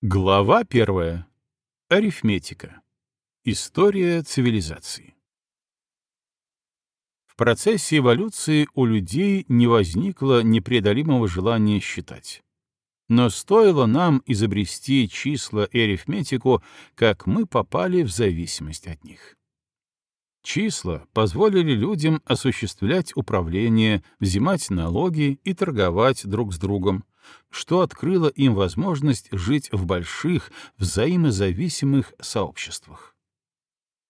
Глава первая. Арифметика. История цивилизации. В процессе эволюции у людей не возникло непреодолимого желания считать. Но стоило нам изобрести числа и арифметику, как мы попали в зависимость от них. Числа позволили людям осуществлять управление, взимать налоги и торговать друг с другом, что открыло им возможность жить в больших, взаимозависимых сообществах.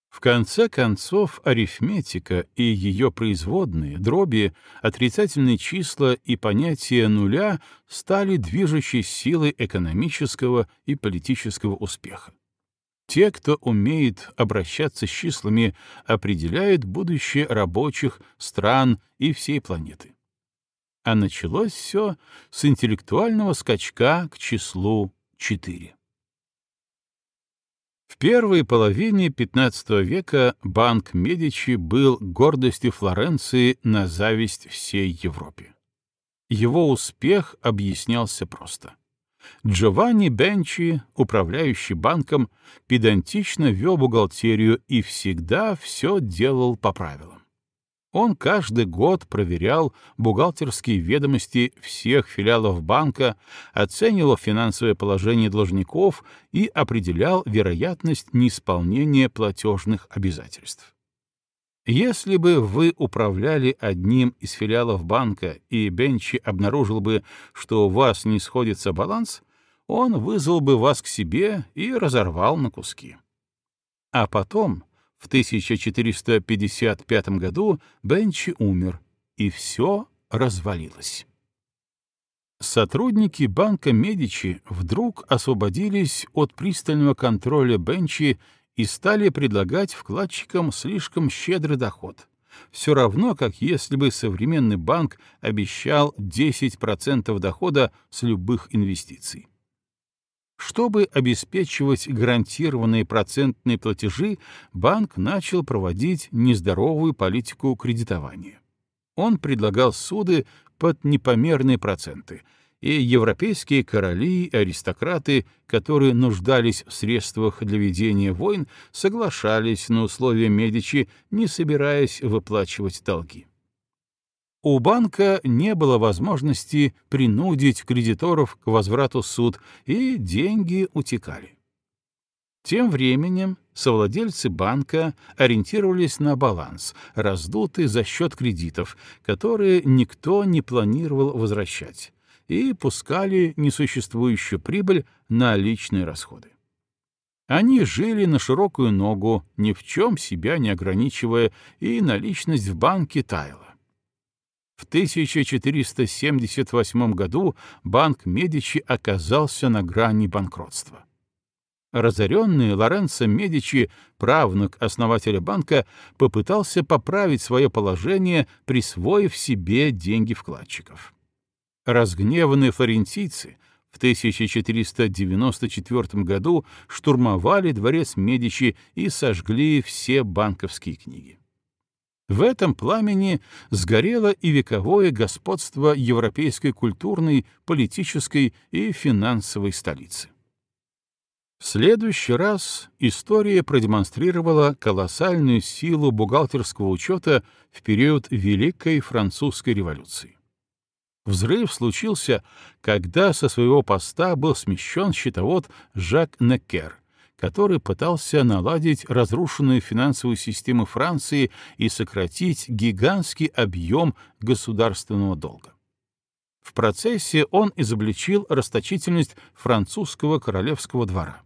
В конце концов, арифметика и ее производные, дроби, отрицательные числа и понятие нуля стали движущей силой экономического и политического успеха. Те, кто умеет обращаться с числами, определяют будущее рабочих, стран и всей планеты. А началось все с интеллектуального скачка к числу 4. В первой половине XV века банк Медичи был гордостью Флоренции на зависть всей Европе. Его успех объяснялся просто. Джованни Бенчи, управляющий банком, педантично вел бухгалтерию и всегда все делал по правилам. Он каждый год проверял бухгалтерские ведомости всех филиалов банка, оценивал финансовое положение должников и определял вероятность неисполнения платежных обязательств. Если бы вы управляли одним из филиалов банка, и Бенчи обнаружил бы, что у вас не сходится баланс, он вызвал бы вас к себе и разорвал на куски. А потом, в 1455 году, Бенчи умер, и все развалилось. Сотрудники банка Медичи вдруг освободились от пристального контроля Бенчи и стали предлагать вкладчикам слишком щедрый доход. Все равно, как если бы современный банк обещал 10% дохода с любых инвестиций. Чтобы обеспечивать гарантированные процентные платежи, банк начал проводить нездоровую политику кредитования. Он предлагал суды под непомерные проценты — и европейские короли и аристократы, которые нуждались в средствах для ведения войн, соглашались на условия Медичи, не собираясь выплачивать долги. У банка не было возможности принудить кредиторов к возврату суд, и деньги утекали. Тем временем совладельцы банка ориентировались на баланс, раздутый за счет кредитов, которые никто не планировал возвращать, и пускали несуществующую прибыль на личные расходы. Они жили на широкую ногу, ни в чем себя не ограничивая, и наличность в банке таяла. В 1478 году банк Медичи оказался на грани банкротства. Разоренный Лоренцо Медичи, правнук основателя банка, попытался поправить свое положение, присвоив себе деньги вкладчиков. Разгневанные флорентийцы в 1494 году штурмовали дворец Медичи и сожгли все банковские книги. В этом пламени сгорело и вековое господство европейской культурной, политической и финансовой столицы. В следующий раз история продемонстрировала колоссальную силу бухгалтерского учета в период Великой Французской революции. Взрыв случился, когда со своего поста был смещен счетовод Жак Неккер, который пытался наладить разрушенную финансовую систему Франции и сократить гигантский объем государственного долга. В процессе он изобличил расточительность французского королевского двора.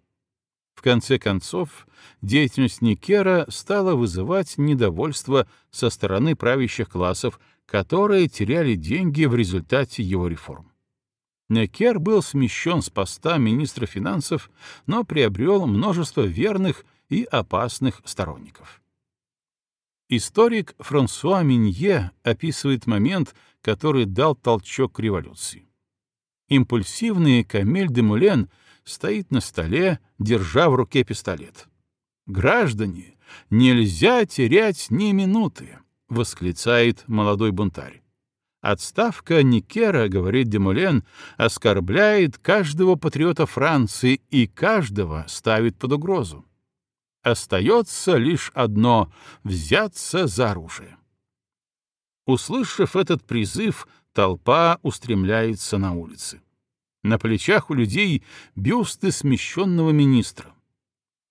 В конце концов, деятельность Никера стала вызывать недовольство со стороны правящих классов, которые теряли деньги в результате его реформ. Некер был смещен с поста министра финансов, но приобрел множество верных и опасных сторонников. Историк Франсуа Минье описывает момент, который дал толчок к революции. Импульсивный Камель де Мулен стоит на столе, держа в руке пистолет. «Граждане, нельзя терять ни минуты!» — восклицает молодой бунтарь. Отставка Никера, говорит Демулен, оскорбляет каждого патриота Франции и каждого ставит под угрозу. Остается лишь одно — взяться за оружие. Услышав этот призыв, толпа устремляется на улицы. На плечах у людей бюсты смещенного министра.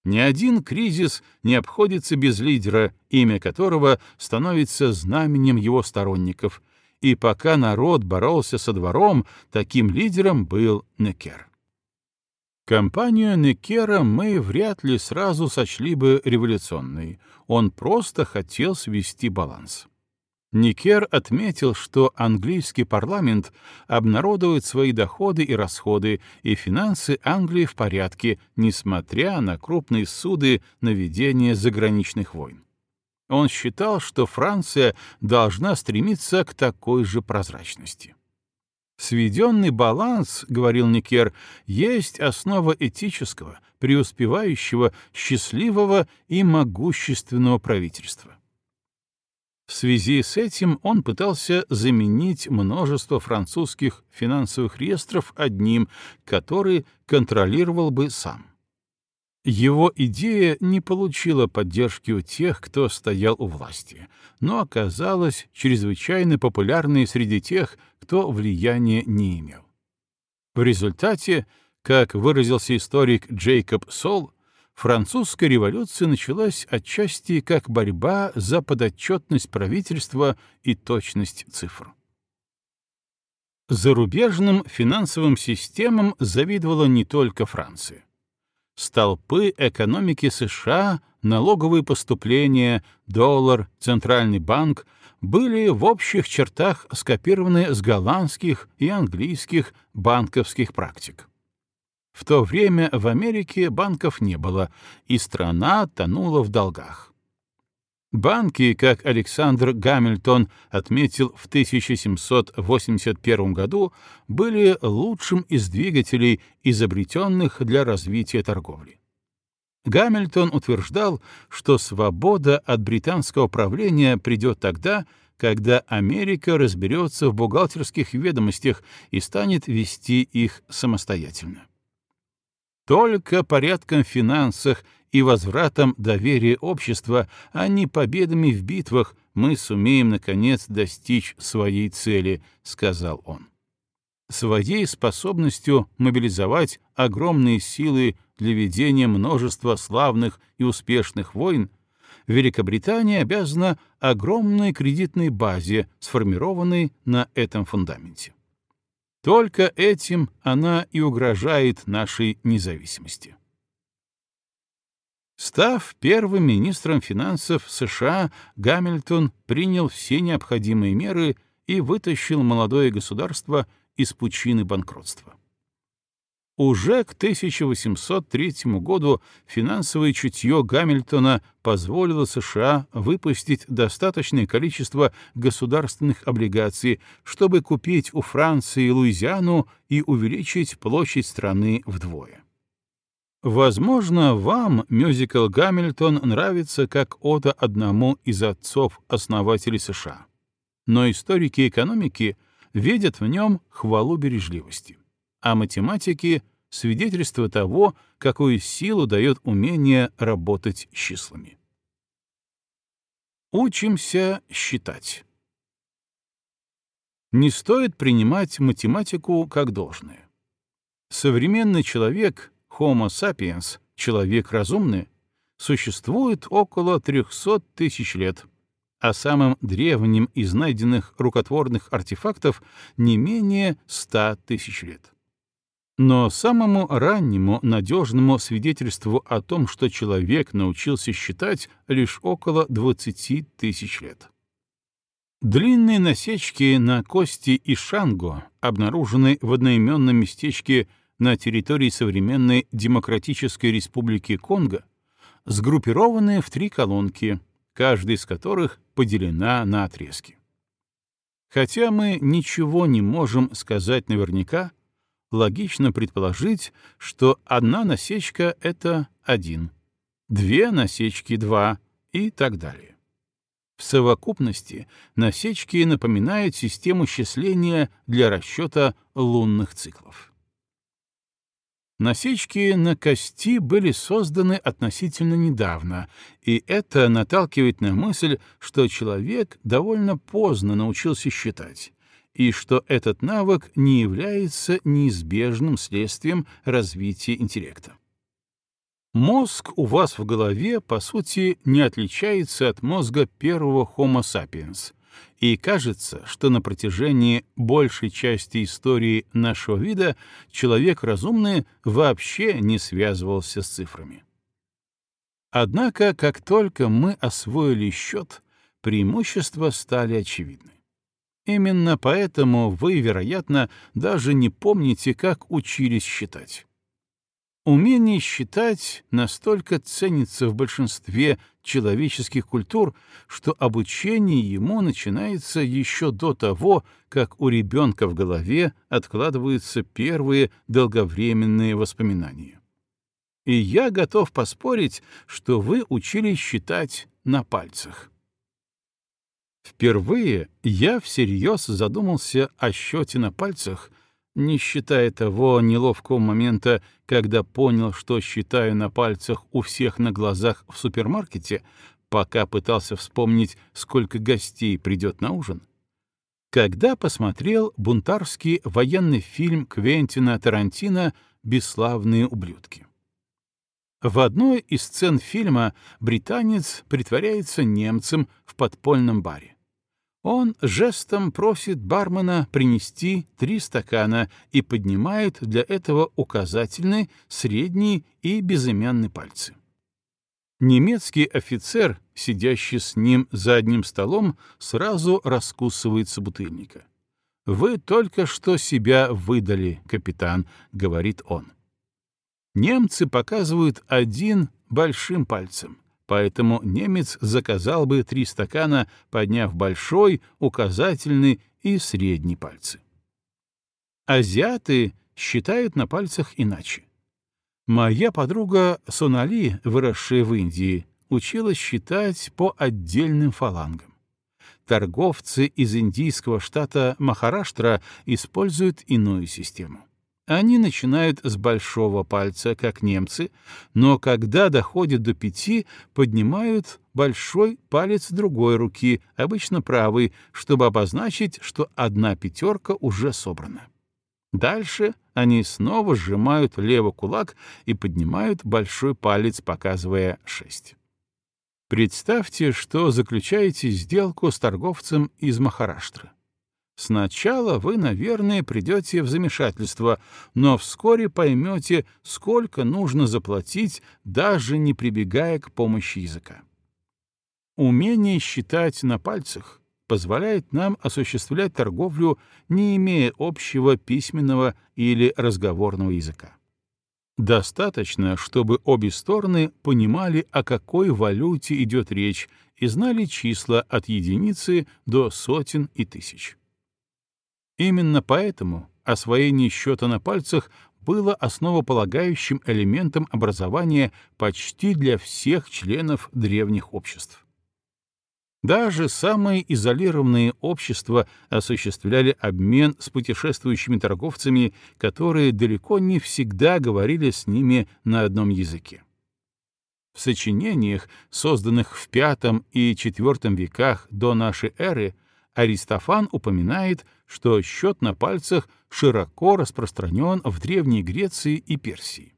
Ни один кризис не обходится без лидера, имя которого становится знаменем его сторонников, и пока народ боролся со двором, таким лидером был Некер. Компанию Некера мы вряд ли сразу сочли бы революционной, он просто хотел свести баланс. Никер отметил, что английский парламент обнародует свои доходы и расходы, и финансы Англии в порядке, несмотря на крупные суды на ведение заграничных войн. Он считал, что Франция должна стремиться к такой же прозрачности. «Сведенный баланс, — говорил Никер, — есть основа этического, преуспевающего, счастливого и могущественного правительства. В связи с этим он пытался заменить множество французских финансовых реестров одним, который контролировал бы сам. Его идея не получила поддержки у тех, кто стоял у власти, но оказалась чрезвычайно популярной среди тех, кто влияния не имел. В результате, как выразился историк Джейкоб Сол, французская революция началась отчасти как борьба за подотчетность правительства и точность цифр. Зарубежным финансовым системам завидовала не только Франция. Столпы экономики США, налоговые поступления, доллар, центральный банк были в общих чертах скопированы с голландских и английских банковских практик. В то время в Америке банков не было, и страна тонула в долгах. Банки, как Александр Гамильтон отметил в 1781 году, были лучшим из двигателей, изобретенных для развития торговли. Гамильтон утверждал, что свобода от британского правления придет тогда, когда Америка разберется в бухгалтерских ведомостях и станет вести их самостоятельно. Только порядком в финансах и возвратом доверия общества, а не победами в битвах, мы сумеем, наконец, достичь своей цели, — сказал он. Своей способностью мобилизовать огромные силы для ведения множества славных и успешных войн Великобритания обязана огромной кредитной базе, сформированной на этом фундаменте. Только этим она и угрожает нашей независимости. Став первым министром финансов США, Гамильтон принял все необходимые меры и вытащил молодое государство из пучины банкротства. Уже к 1803 году финансовое чутье Гамильтона позволило США выпустить достаточное количество государственных облигаций, чтобы купить у Франции Луизиану и увеличить площадь страны вдвое. Возможно, вам мюзикл «Гамильтон» нравится как ода одному из отцов-основателей США, но историки экономики видят в нем хвалу бережливости а математики — свидетельство того, какую силу дает умение работать с числами. Учимся считать. Не стоит принимать математику как должное. Современный человек, Homo sapiens, человек разумный, существует около 300 тысяч лет, а самым древним из найденных рукотворных артефактов не менее 100 тысяч лет. Но самому раннему надежному свидетельству о том, что человек научился считать лишь около 20 тысяч лет. Длинные насечки на кости Ишанго, обнаруженные в одноименном местечке на территории современной Демократической Республики Конго, сгруппированы в три колонки, каждая из которых поделена на отрезки. Хотя мы ничего не можем сказать наверняка, логично предположить, что одна насечка — это один, две насечки — два и так далее. В совокупности насечки напоминают систему счисления для расчета лунных циклов. Насечки на кости были созданы относительно недавно, и это наталкивает на мысль, что человек довольно поздно научился считать, и что этот навык не является неизбежным следствием развития интеллекта. Мозг у вас в голове, по сути, не отличается от мозга первого Homo sapiens, и кажется, что на протяжении большей части истории нашего вида человек разумный вообще не связывался с цифрами. Однако, как только мы освоили счет, преимущества стали очевидны. Именно поэтому вы, вероятно, даже не помните, как учились считать. Умение считать настолько ценится в большинстве человеческих культур, что обучение ему начинается еще до того, как у ребенка в голове откладываются первые долговременные воспоминания. И я готов поспорить, что вы учились считать на пальцах. Впервые я всерьез задумался о счете на пальцах — не считая того неловкого момента, когда понял, что считаю на пальцах у всех на глазах в супермаркете, пока пытался вспомнить, сколько гостей придет на ужин, когда посмотрел бунтарский военный фильм Квентина Тарантино «Бесславные ублюдки». В одной из сцен фильма британец притворяется немцем в подпольном баре. Он жестом просит бармена принести три стакана и поднимает для этого указательный, средний и безымянный пальцы. Немецкий офицер, сидящий с ним за одним столом, сразу раскусывает собутыльника. «Вы только что себя выдали, капитан», — говорит он. Немцы показывают один большим пальцем, поэтому немец заказал бы три стакана, подняв большой, указательный и средний пальцы. Азиаты считают на пальцах иначе. Моя подруга Сонали, выросшая в Индии, училась считать по отдельным фалангам. Торговцы из индийского штата Махараштра используют иную систему. Они начинают с большого пальца, как немцы, но когда доходят до пяти, поднимают большой палец другой руки, обычно правый, чтобы обозначить, что одна пятерка уже собрана. Дальше они снова сжимают левый кулак и поднимают большой палец, показывая шесть. Представьте, что заключаете сделку с торговцем из Махараштры. Сначала вы, наверное, придете в замешательство, но вскоре поймете, сколько нужно заплатить, даже не прибегая к помощи языка. Умение считать на пальцах позволяет нам осуществлять торговлю, не имея общего письменного или разговорного языка. Достаточно, чтобы обе стороны понимали, о какой валюте идет речь, и знали числа от единицы до сотен и тысяч. Именно поэтому освоение счета на пальцах было основополагающим элементом образования почти для всех членов древних обществ. Даже самые изолированные общества осуществляли обмен с путешествующими торговцами, которые далеко не всегда говорили с ними на одном языке. В сочинениях, созданных в V и IV веках до нашей эры, Аристофан упоминает, что счет на пальцах широко распространен в Древней Греции и Персии.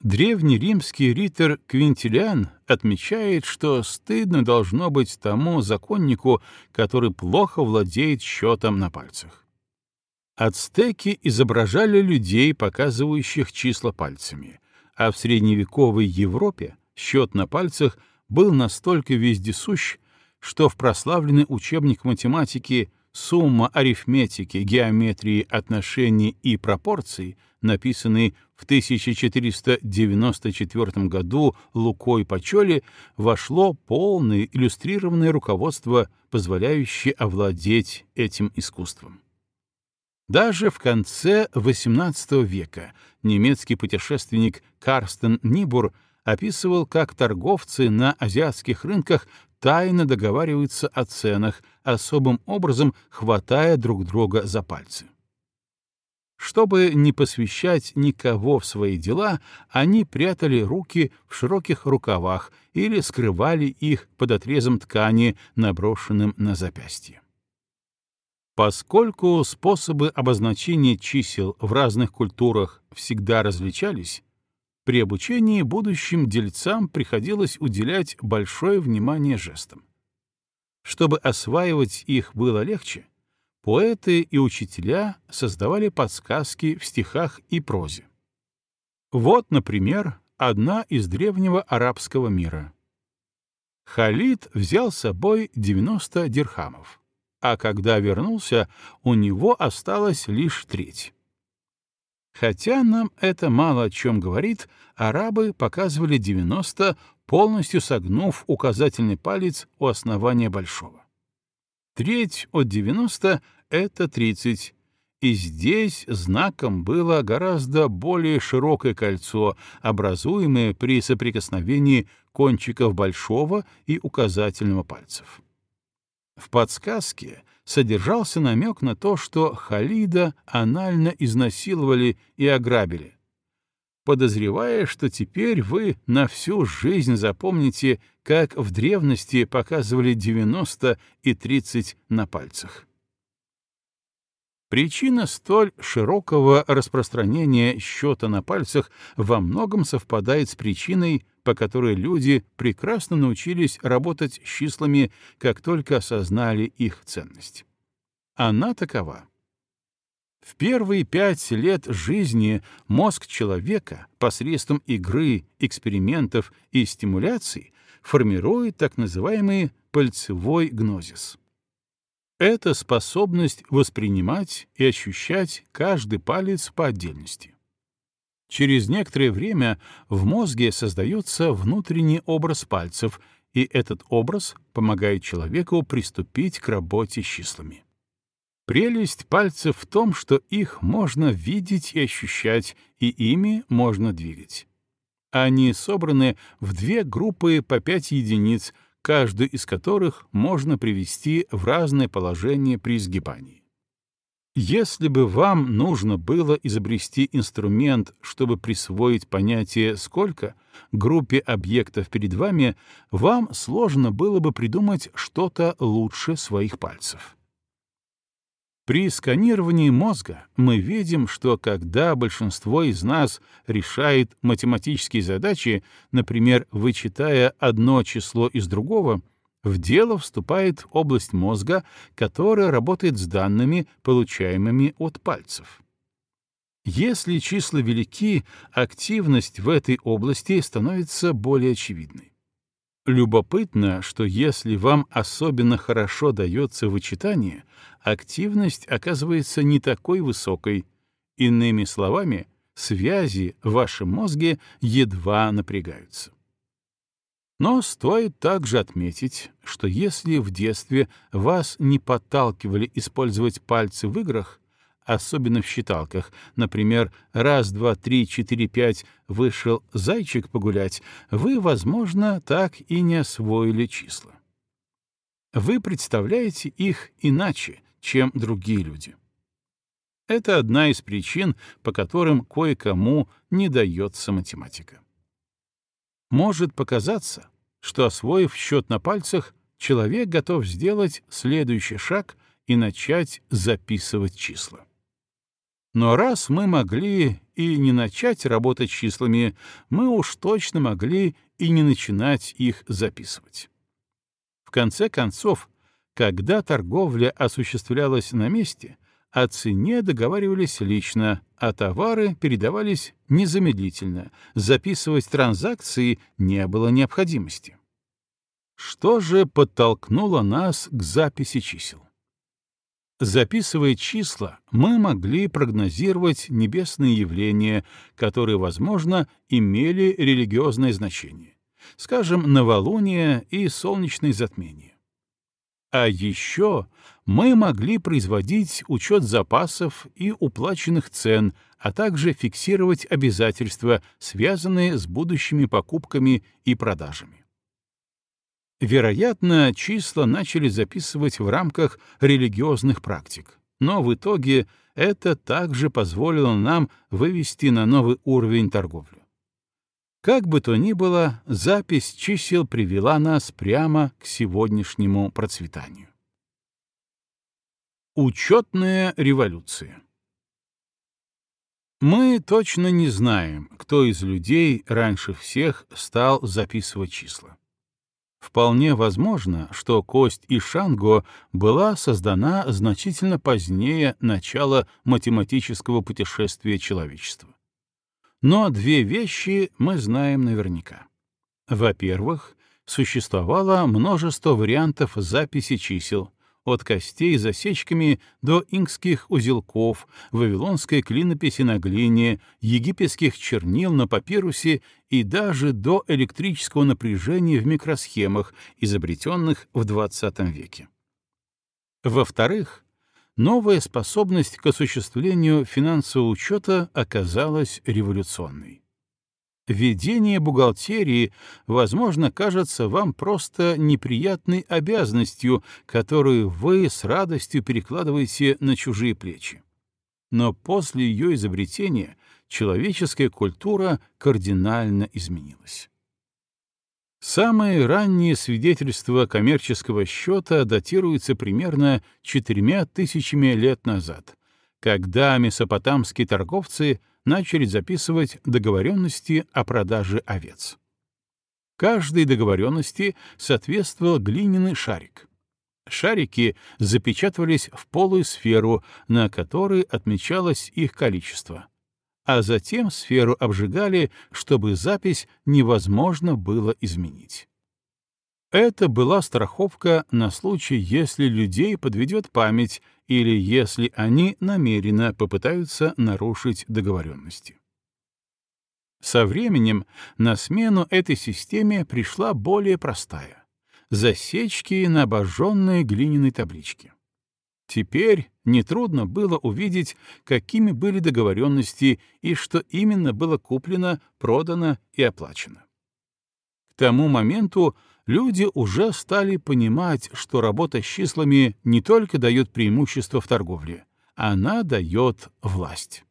Древний римский ритор Квинтилиан отмечает, что стыдно должно быть тому законнику, который плохо владеет счетом на пальцах. Ацтеки изображали людей, показывающих числа пальцами, а в средневековой Европе счет на пальцах был настолько вездесущ, что в прославленный учебник математики «Сумма арифметики, геометрии отношений и пропорций», написанный в 1494 году Лукой Пачоли, вошло полное иллюстрированное руководство, позволяющее овладеть этим искусством. Даже в конце XVIII века немецкий путешественник Карстен Нибур описывал, как торговцы на азиатских рынках тайно договариваются о ценах, особым образом хватая друг друга за пальцы. Чтобы не посвящать никого в свои дела, они прятали руки в широких рукавах или скрывали их под отрезом ткани, наброшенным на запястье. Поскольку способы обозначения чисел в разных культурах всегда различались, при обучении будущим дельцам приходилось уделять большое внимание жестам. Чтобы осваивать их было легче, поэты и учителя создавали подсказки в стихах и прозе. Вот, например, одна из древнего арабского мира. Халид взял с собой 90 дирхамов, а когда вернулся, у него осталось лишь треть. Хотя нам это мало о чем говорит, арабы показывали 90, полностью согнув указательный палец у основания большого. Треть от 90 — это 30, и здесь знаком было гораздо более широкое кольцо, образуемое при соприкосновении кончиков большого и указательного пальцев. В подсказке содержался намек на то, что Халида анально изнасиловали и ограбили, подозревая, что теперь вы на всю жизнь запомните, как в древности показывали 90 и 30 на пальцах. Причина столь широкого распространения счета на пальцах во многом совпадает с причиной, по которой люди прекрасно научились работать с числами, как только осознали их ценность. Она такова. В первые пять лет жизни мозг человека посредством игры, экспериментов и стимуляций формирует так называемый пальцевой гнозис. Это способность воспринимать и ощущать каждый палец по отдельности. Через некоторое время в мозге создается внутренний образ пальцев, и этот образ помогает человеку приступить к работе с числами. Прелесть пальцев в том, что их можно видеть и ощущать, и ими можно двигать. Они собраны в две группы по пять единиц, каждую из которых можно привести в разное положение при сгибании. Если бы вам нужно было изобрести инструмент, чтобы присвоить понятие «сколько» группе объектов перед вами, вам сложно было бы придумать что-то лучше своих пальцев. При сканировании мозга мы видим, что когда большинство из нас решает математические задачи, например, вычитая одно число из другого, в дело вступает область мозга, которая работает с данными, получаемыми от пальцев. Если числа велики, активность в этой области становится более очевидной. Любопытно, что если вам особенно хорошо дается вычитание, активность оказывается не такой высокой. Иными словами, связи в вашем мозге едва напрягаются. Но стоит также отметить, что если в детстве вас не подталкивали использовать пальцы в играх, особенно в считалках, например, раз, два, три, четыре, пять вышел зайчик погулять, вы, возможно, так и не освоили числа. Вы представляете их иначе, чем другие люди. Это одна из причин, по которым кое-кому не дается математика. Может показаться, что, освоив счет на пальцах, человек готов сделать следующий шаг и начать записывать числа. Но раз мы могли и не начать работать числами, мы уж точно могли и не начинать их записывать. В конце концов, когда торговля осуществлялась на месте, о цене договаривались лично, а товары передавались незамедлительно, записывать транзакции не было необходимости. Что же подтолкнуло нас к записи чисел? Записывая числа, мы могли прогнозировать небесные явления, которые, возможно, имели религиозное значение, скажем, новолуние и солнечное затмение. А еще мы могли производить учет запасов и уплаченных цен, а также фиксировать обязательства, связанные с будущими покупками и продажами. Вероятно, числа начали записывать в рамках религиозных практик, но в итоге это также позволило нам вывести на новый уровень торговлю. Как бы то ни было, запись чисел привела нас прямо к сегодняшнему процветанию. Учетная революция Мы точно не знаем, кто из людей раньше всех стал записывать числа. Вполне возможно, что кость Ишанго была создана значительно позднее начала математического путешествия человечества. Но две вещи мы знаем наверняка. Во-первых, существовало множество вариантов записи чисел, от костей с засечками до инкских узелков, вавилонской клинописи на глине, египетских чернил на папирусе и даже до электрического напряжения в микросхемах, изобретенных в XX веке. Во-вторых, новая способность к осуществлению финансового учета оказалась революционной. Ведение бухгалтерии, возможно, кажется вам просто неприятной обязанностью, которую вы с радостью перекладываете на чужие плечи. Но после ее изобретения человеческая культура кардинально изменилась. Самые ранние свидетельства коммерческого счета датируются примерно четырьмя тысячами лет назад, когда месопотамские торговцы — начали записывать договоренности о продаже овец. Каждой договоренности соответствовал глиняный шарик. Шарики запечатывались в полую сферу, на которой отмечалось их количество, а затем сферу обжигали, чтобы запись невозможно было изменить. Это была страховка на случай, если людей подведет память или если они намеренно попытаются нарушить договоренности. Со временем на смену этой системе пришла более простая — засечки на обожженной глиняной табличке. Теперь нетрудно было увидеть, какими были договоренности и что именно было куплено, продано и оплачено. К тому моменту люди уже стали понимать, что работа с числами не только дает преимущество в торговле, она дает власть.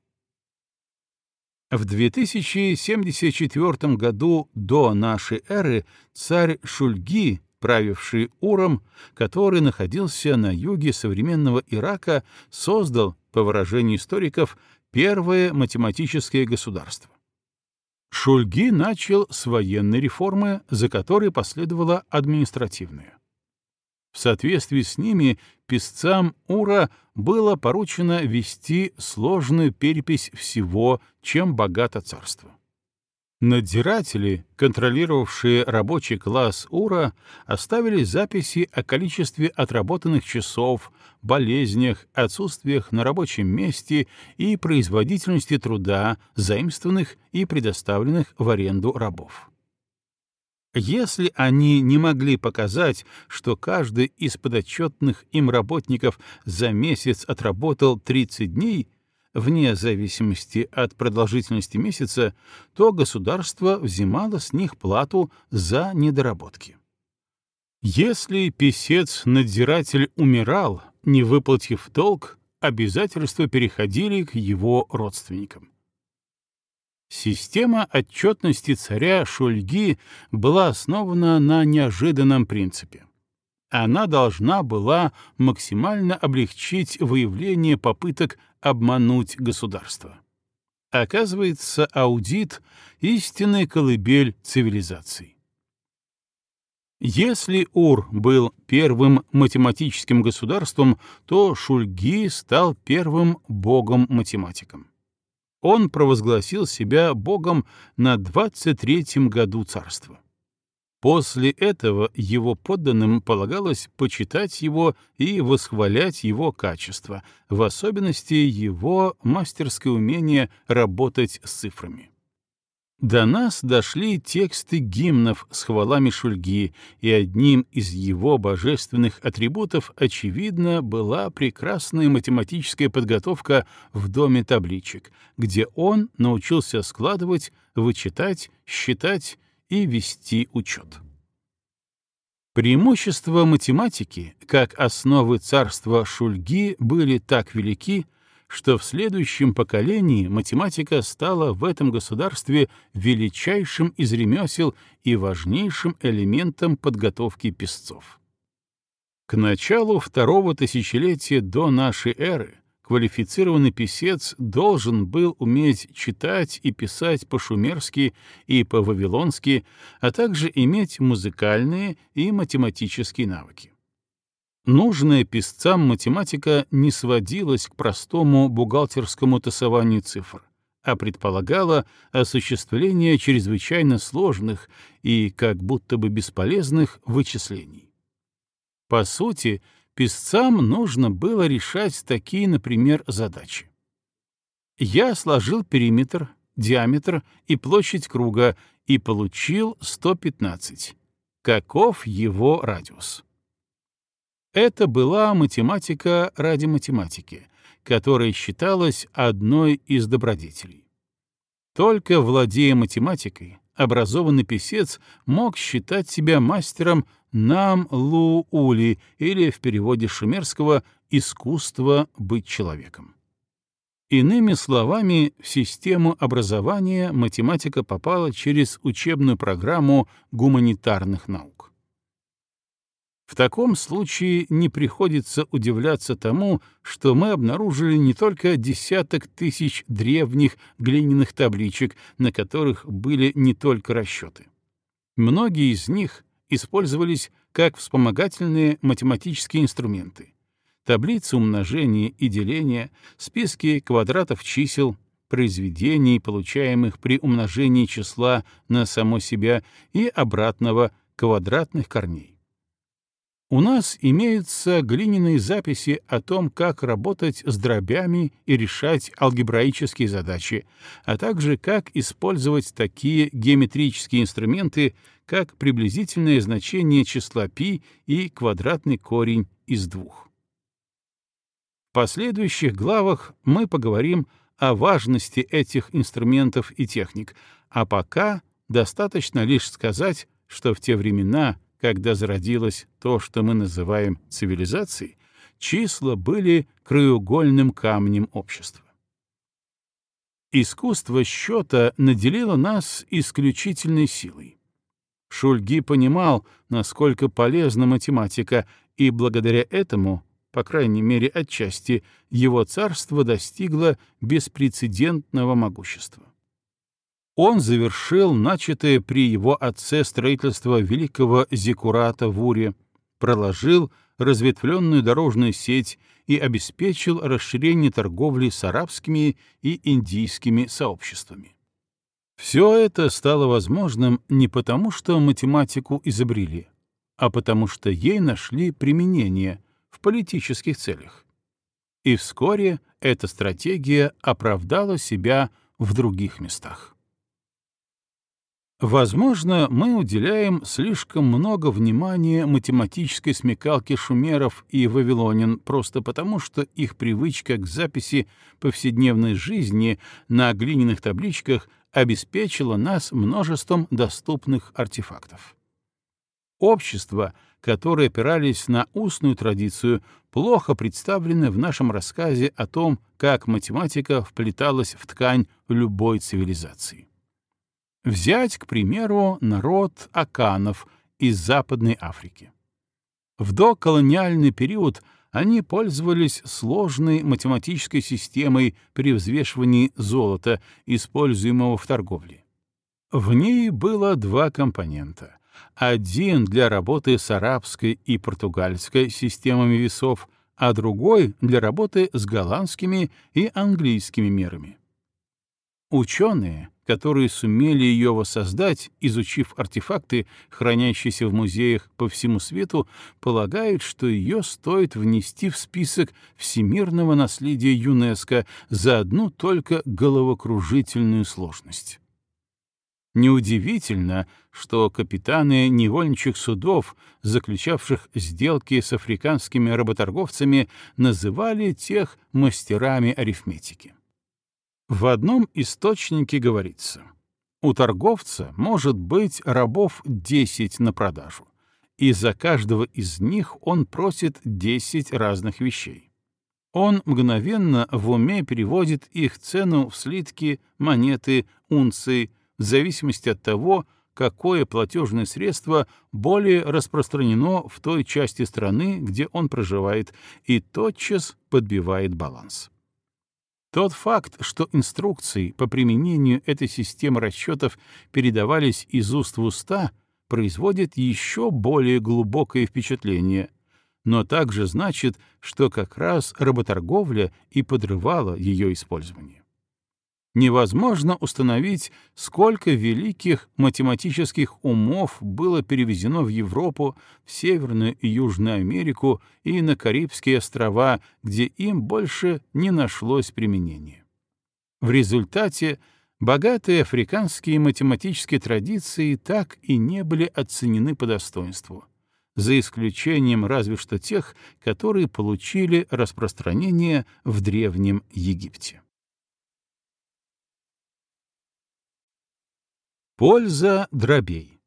В 2074 году до нашей эры царь Шульги, правивший Уром, который находился на юге современного Ирака, создал, по выражению историков, первое математическое государство. Шульги начал с военной реформы, за которой последовала административная. В соответствии с ними писцам Ура было поручено вести сложную перепись всего, чем богато царство. Надзиратели, контролировавшие рабочий класс УРА, оставили записи о количестве отработанных часов, болезнях, отсутствиях на рабочем месте и производительности труда, заимствованных и предоставленных в аренду рабов. Если они не могли показать, что каждый из подотчетных им работников за месяц отработал 30 дней, вне зависимости от продолжительности месяца, то государство взимало с них плату за недоработки. Если писец-надзиратель умирал, не выплатив долг, обязательства переходили к его родственникам. Система отчетности царя Шульги была основана на неожиданном принципе она должна была максимально облегчить выявление попыток обмануть государство. Оказывается, аудит — истинная колыбель цивилизаций. Если Ур был первым математическим государством, то Шульги стал первым богом-математиком. Он провозгласил себя богом на 23-м году царства. После этого его подданным полагалось почитать его и восхвалять его качество, в особенности его мастерское умение работать с цифрами. До нас дошли тексты гимнов с хвалами Шульги, и одним из его божественных атрибутов, очевидно, была прекрасная математическая подготовка в доме табличек, где он научился складывать, вычитать, считать и вести учет. Преимущества математики, как основы царства Шульги, были так велики, что в следующем поколении математика стала в этом государстве величайшим из ремесел и важнейшим элементом подготовки писцов. К началу второго тысячелетия до нашей эры квалифицированный писец должен был уметь читать и писать по-шумерски и по-вавилонски, а также иметь музыкальные и математические навыки. Нужная писцам математика не сводилась к простому бухгалтерскому тасованию цифр, а предполагала осуществление чрезвычайно сложных и как будто бы бесполезных вычислений. По сути, писцам нужно было решать такие, например, задачи. Я сложил периметр, диаметр и площадь круга и получил 115. Каков его радиус? Это была математика ради математики, которая считалась одной из добродетелей. Только владея математикой, образованный писец мог считать себя мастером нам-лу-ули или в переводе шумерского «искусство быть человеком». Иными словами, в систему образования математика попала через учебную программу гуманитарных наук. В таком случае не приходится удивляться тому, что мы обнаружили не только десяток тысяч древних глиняных табличек, на которых были не только расчеты. Многие из них использовались как вспомогательные математические инструменты. Таблицы умножения и деления, списки квадратов чисел, произведений, получаемых при умножении числа на само себя и обратного квадратных корней. У нас имеются глиняные записи о том, как работать с дробями и решать алгебраические задачи, а также как использовать такие геометрические инструменты, как приблизительное значение числа π и квадратный корень из двух. В последующих главах мы поговорим о важности этих инструментов и техник, а пока достаточно лишь сказать, что в те времена когда зародилось то, что мы называем цивилизацией, числа были краеугольным камнем общества. Искусство счета наделило нас исключительной силой. Шульги понимал, насколько полезна математика, и благодаря этому, по крайней мере отчасти, его царство достигло беспрецедентного могущества. Он завершил начатое при его отце строительство великого зекурата в Уре, проложил разветвленную дорожную сеть и обеспечил расширение торговли с арабскими и индийскими сообществами. Все это стало возможным не потому, что математику изобрели, а потому что ей нашли применение в политических целях. И вскоре эта стратегия оправдала себя в других местах. Возможно, мы уделяем слишком много внимания математической смекалке шумеров и вавилонян просто потому, что их привычка к записи повседневной жизни на глиняных табличках обеспечила нас множеством доступных артефактов. Общества, которые опирались на устную традицию, плохо представлены в нашем рассказе о том, как математика вплеталась в ткань любой цивилизации. Взять, к примеру, народ аканов из Западной Африки. В доколониальный период они пользовались сложной математической системой при взвешивании золота, используемого в торговле. В ней было два компонента. Один для работы с арабской и португальской системами весов, а другой для работы с голландскими и английскими мерами. Ученые, которые сумели ее воссоздать, изучив артефакты, хранящиеся в музеях по всему свету, полагают, что ее стоит внести в список всемирного наследия ЮНЕСКО за одну только головокружительную сложность. Неудивительно, что капитаны невольничьих судов, заключавших сделки с африканскими работорговцами, называли тех мастерами арифметики. В одном источнике говорится, у торговца может быть рабов 10 на продажу, и за каждого из них он просит 10 разных вещей. Он мгновенно в уме переводит их цену в слитки, монеты, унции, в зависимости от того, какое платежное средство более распространено в той части страны, где он проживает, и тотчас подбивает баланс. Тот факт, что инструкции по применению этой системы расчетов передавались из уст в уста, производит еще более глубокое впечатление, но также значит, что как раз работорговля и подрывала ее использование невозможно установить, сколько великих математических умов было перевезено в Европу, в Северную и Южную Америку и на Карибские острова, где им больше не нашлось применения. В результате богатые африканские математические традиции так и не были оценены по достоинству, за исключением разве что тех, которые получили распространение в Древнем Египте. Польза дробей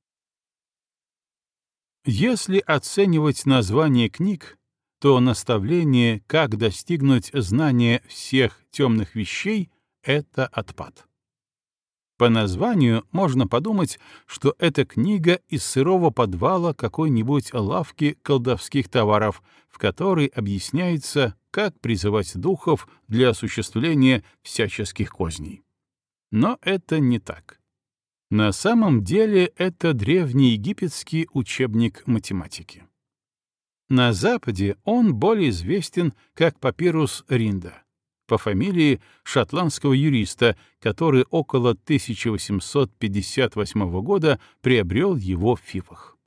Если оценивать название книг, то наставление «Как достигнуть знания всех темных вещей» — это отпад. По названию можно подумать, что это книга из сырого подвала какой-нибудь лавки колдовских товаров, в которой объясняется, как призывать духов для осуществления всяческих козней. Но это не так. На самом деле это древнеегипетский учебник математики. На Западе он более известен как папирус Ринда, по фамилии шотландского юриста, который около 1858 года приобрел его в Фифах.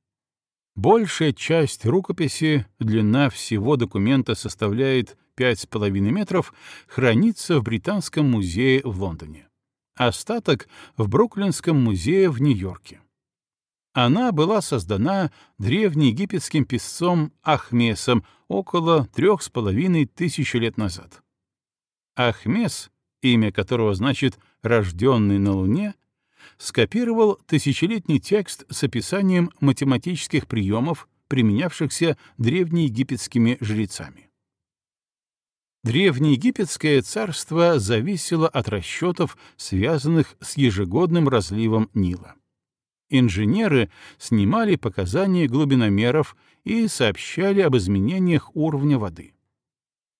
Большая часть рукописи, длина всего документа составляет 5,5 метров, хранится в Британском музее в Лондоне остаток в Бруклинском музее в Нью-Йорке. Она была создана древнеегипетским писцом Ахмесом около трех с половиной тысяч лет назад. Ахмес, имя которого значит «рожденный на Луне», скопировал тысячелетний текст с описанием математических приемов, применявшихся древнеегипетскими жрецами. Древнеегипетское царство зависело от расчетов, связанных с ежегодным разливом Нила. Инженеры снимали показания глубиномеров и сообщали об изменениях уровня воды.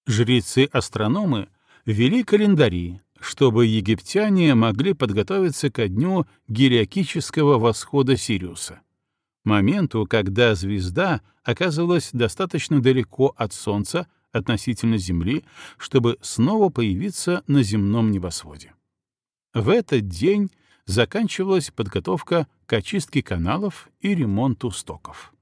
Жрецы-астрономы вели календари, чтобы египтяне могли подготовиться ко дню гелиокического восхода Сириуса, моменту, когда звезда оказывалась достаточно далеко от Солнца, относительно Земли, чтобы снова появиться на земном небосводе. В этот день заканчивалась подготовка к очистке каналов и ремонту стоков.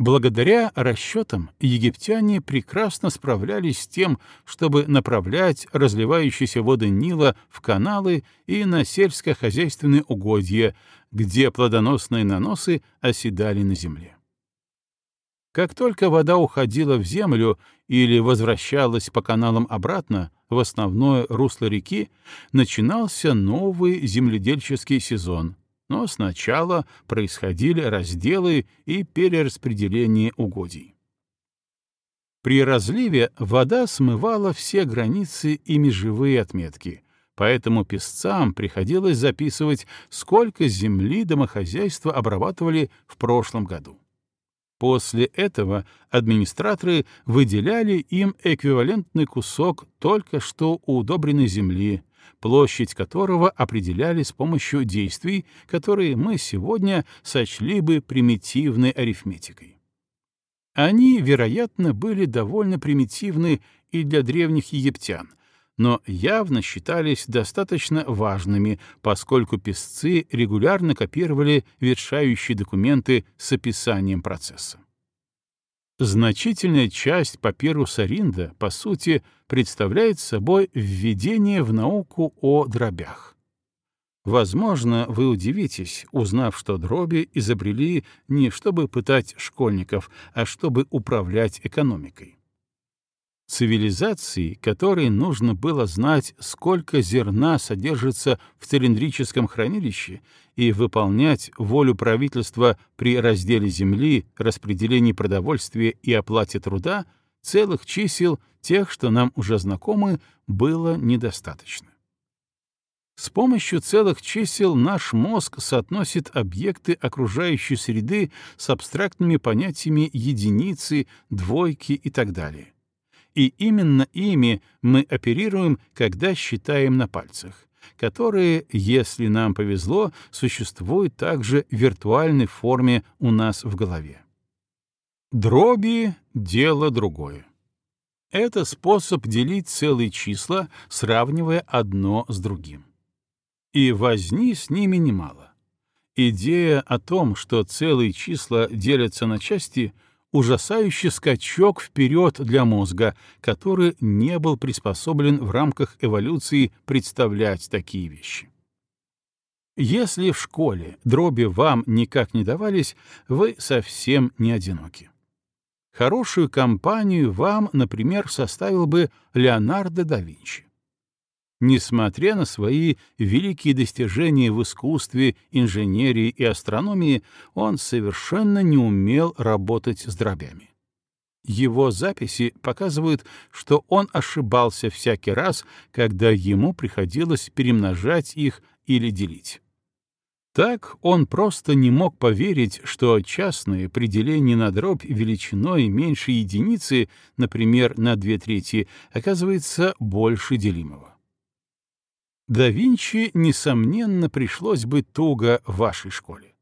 Благодаря расчетам египтяне прекрасно справлялись с тем, чтобы направлять разливающиеся воды Нила в каналы и на сельскохозяйственные угодья, где плодоносные наносы оседали на земле. Как только вода уходила в землю или возвращалась по каналам обратно в основное русло реки, начинался новый земледельческий сезон, но сначала происходили разделы и перераспределение угодий. При разливе вода смывала все границы и межевые отметки, поэтому песцам приходилось записывать, сколько земли домохозяйства обрабатывали в прошлом году. После этого администраторы выделяли им эквивалентный кусок только что удобренной земли, площадь которого определяли с помощью действий, которые мы сегодня сочли бы примитивной арифметикой. Они, вероятно, были довольно примитивны и для древних египтян, но явно считались достаточно важными, поскольку писцы регулярно копировали ветшающие документы с описанием процесса. Значительная часть папируса Ринда, по сути, представляет собой введение в науку о дробях. Возможно, вы удивитесь, узнав, что дроби изобрели не чтобы пытать школьников, а чтобы управлять экономикой. Цивилизации, которой нужно было знать, сколько зерна содержится в цилиндрическом хранилище, и выполнять волю правительства при разделе земли, распределении продовольствия и оплате труда, целых чисел, тех, что нам уже знакомы, было недостаточно. С помощью целых чисел наш мозг соотносит объекты окружающей среды с абстрактными понятиями единицы, двойки и так далее. И именно ими мы оперируем, когда считаем на пальцах, которые, если нам повезло, существуют также в виртуальной форме у нас в голове. Дроби — дело другое. Это способ делить целые числа, сравнивая одно с другим и возни с ними немало. Идея о том, что целые числа делятся на части, ужасающий скачок вперед для мозга, который не был приспособлен в рамках эволюции представлять такие вещи. Если в школе дроби вам никак не давались, вы совсем не одиноки. Хорошую компанию вам, например, составил бы Леонардо да Винчи. Несмотря на свои великие достижения в искусстве, инженерии и астрономии, он совершенно не умел работать с дробями. Его записи показывают, что он ошибался всякий раз, когда ему приходилось перемножать их или делить. Так он просто не мог поверить, что частное определение на дробь величиной меньше единицы, например, на две трети, оказывается больше делимого. Да Винчи, несомненно, пришлось бы туго вашей школе.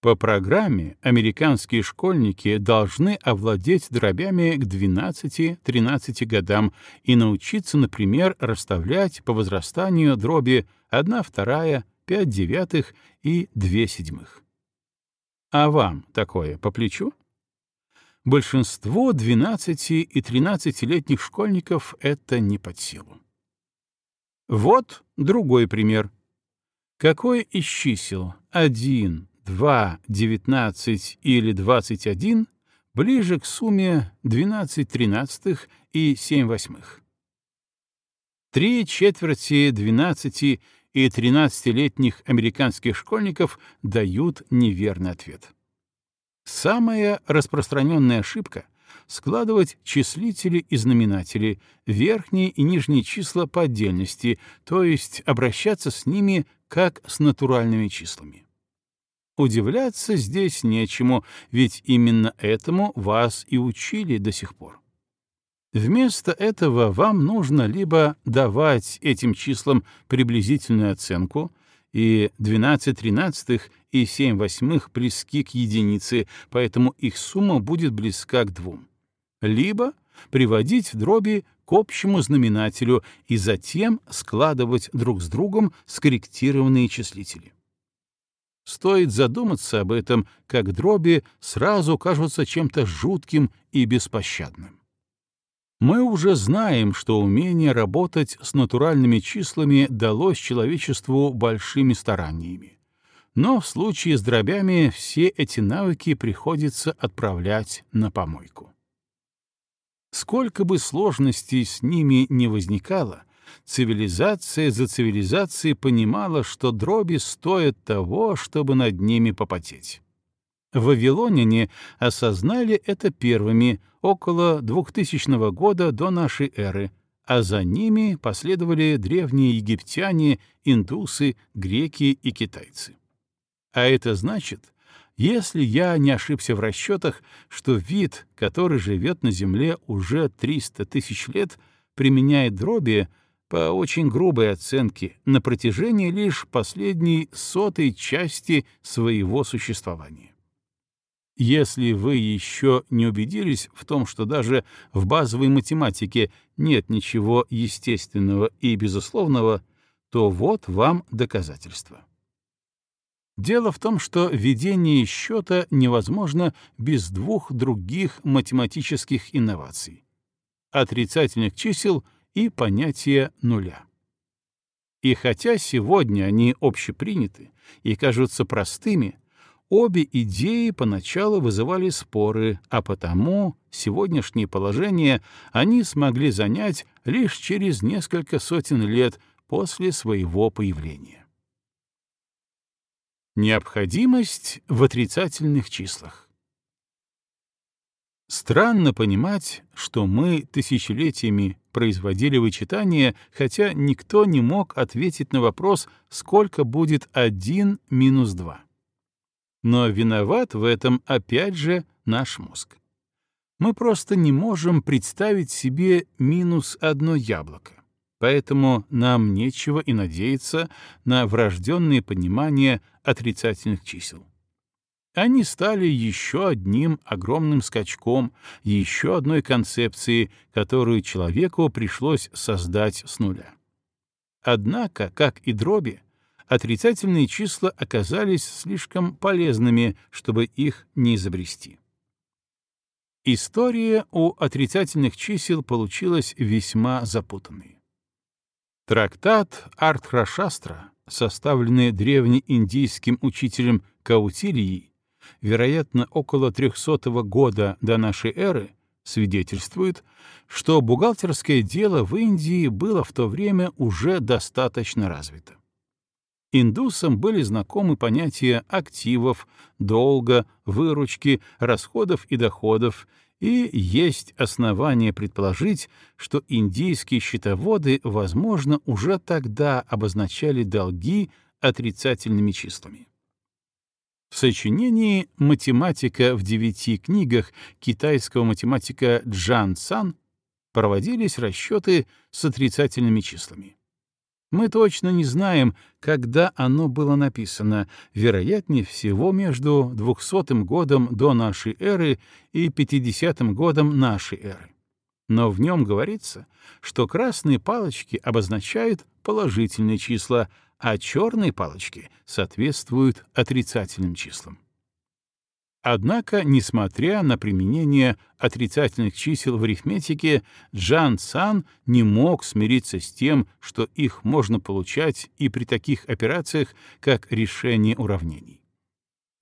По программе американские школьники должны овладеть дробями к 12-13 годам и научиться, например, расставлять по возрастанию дроби 1 вторая, 5 девятых и 2 седьмых. А вам такое по плечу? Большинство 12 и 13-летних школьников это не под силу. Вот другой пример. Какой из чисел 1, 2, 19 или 21 ближе к сумме 12 тринадцатых и 7 восьмых? Три четверти 12 и 13-летних американских школьников дают неверный ответ. Самая распространенная ошибка — складывать числители и знаменатели, верхние и нижние числа по отдельности, то есть обращаться с ними как с натуральными числами. Удивляться здесь нечему, ведь именно этому вас и учили до сих пор. Вместо этого вам нужно либо давать этим числам приблизительную оценку, и 12 тринадцатых и 7 восьмых близки к единице, поэтому их сумма будет близка к двум либо приводить дроби к общему знаменателю и затем складывать друг с другом скорректированные числители. Стоит задуматься об этом, как дроби сразу кажутся чем-то жутким и беспощадным. Мы уже знаем, что умение работать с натуральными числами далось человечеству большими стараниями. Но в случае с дробями все эти навыки приходится отправлять на помойку. Сколько бы сложностей с ними не возникало, цивилизация за цивилизацией понимала, что дроби стоят того, чтобы над ними попотеть. Вавилоняне осознали это первыми около 2000 года до нашей эры, а за ними последовали древние египтяне, индусы, греки и китайцы. А это значит, если я не ошибся в расчетах, что вид, который живет на Земле уже 300 тысяч лет, применяет дроби, по очень грубой оценке, на протяжении лишь последней сотой части своего существования. Если вы еще не убедились в том, что даже в базовой математике нет ничего естественного и безусловного, то вот вам доказательство. Дело в том, что ведение счета невозможно без двух других математических инноваций — отрицательных чисел и понятия нуля. И хотя сегодня они общеприняты и кажутся простыми, обе идеи поначалу вызывали споры, а потому сегодняшнее положение они смогли занять лишь через несколько сотен лет после своего появления. Необходимость в отрицательных числах Странно понимать, что мы тысячелетиями производили вычитание, хотя никто не мог ответить на вопрос, сколько будет 1 минус 2. Но виноват в этом опять же наш мозг. Мы просто не можем представить себе минус одно яблоко, поэтому нам нечего и надеяться на врожденное понимание отрицательных чисел они стали еще одним огромным скачком, еще одной концепцией, которую человеку пришлось создать с нуля. Однако, как и дроби, отрицательные числа оказались слишком полезными, чтобы их не изобрести. История у отрицательных чисел получилась весьма запутанной. Трактат Артхрашастра, составленный древнеиндийским учителем Каутилией, вероятно, около 300 года до нашей эры, свидетельствует, что бухгалтерское дело в Индии было в то время уже достаточно развито. Индусам были знакомы понятия активов, долга, выручки, расходов и доходов, и есть основания предположить, что индийские счетоводы, возможно, уже тогда обозначали долги отрицательными числами. В сочинении «Математика в девяти книгах» китайского математика Джан Сан проводились расчеты с отрицательными числами. Мы точно не знаем, когда оно было написано, вероятнее всего между 200 годом до нашей эры и 50 годом нашей эры. Но в нем говорится, что красные палочки обозначают положительные числа, а черные палочки соответствуют отрицательным числам. Однако, несмотря на применение отрицательных чисел в арифметике, Джан Сан не мог смириться с тем, что их можно получать и при таких операциях, как решение уравнений.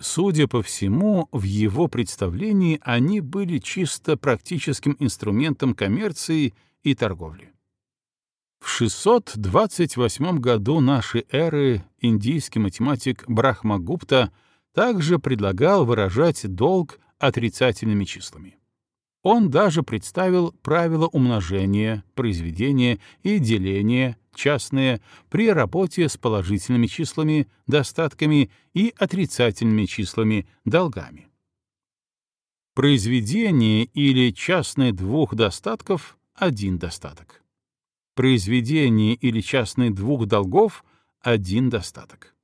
Судя по всему, в его представлении они были чисто практическим инструментом коммерции и торговли. В 628 году нашей эры индийский математик Брахмагупта также предлагал выражать долг отрицательными числами. Он даже представил правила умножения, произведения и деления, частные, при работе с положительными числами, достатками и отрицательными числами, долгами. Произведение или частное двух достатков — один достаток произведение или частные двух долгов — один достаток.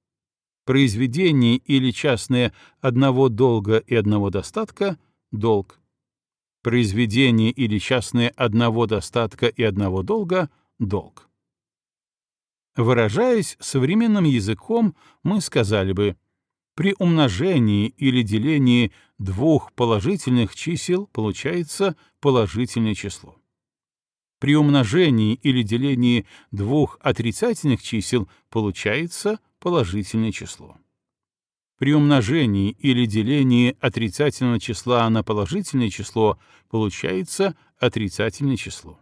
Произведение или частное одного долга и одного достатка — долг. Произведение или частное одного достатка и одного долга — долг. Выражаясь современным языком, мы сказали бы, при умножении или делении двух положительных чисел получается положительное число. При умножении или делении двух отрицательных чисел получается положительное число. При умножении или делении отрицательного числа на положительное число получается отрицательное число.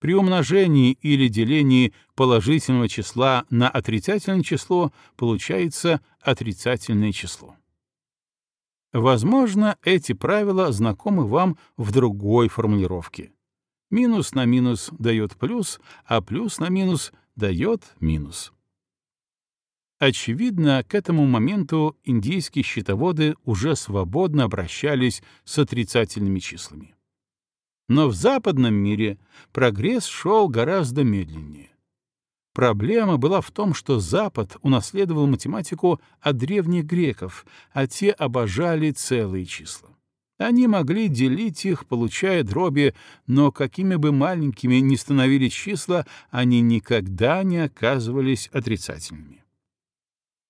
При умножении или делении положительного числа на отрицательное число получается отрицательное число. Возможно, эти правила знакомы вам в другой формулировке. Минус на минус дает плюс, а плюс на минус дает минус. Очевидно, к этому моменту индийские счетоводы уже свободно обращались с отрицательными числами. Но в западном мире прогресс шел гораздо медленнее. Проблема была в том, что Запад унаследовал математику от древних греков, а те обожали целые числа. Они могли делить их, получая дроби, но какими бы маленькими ни становились числа, они никогда не оказывались отрицательными.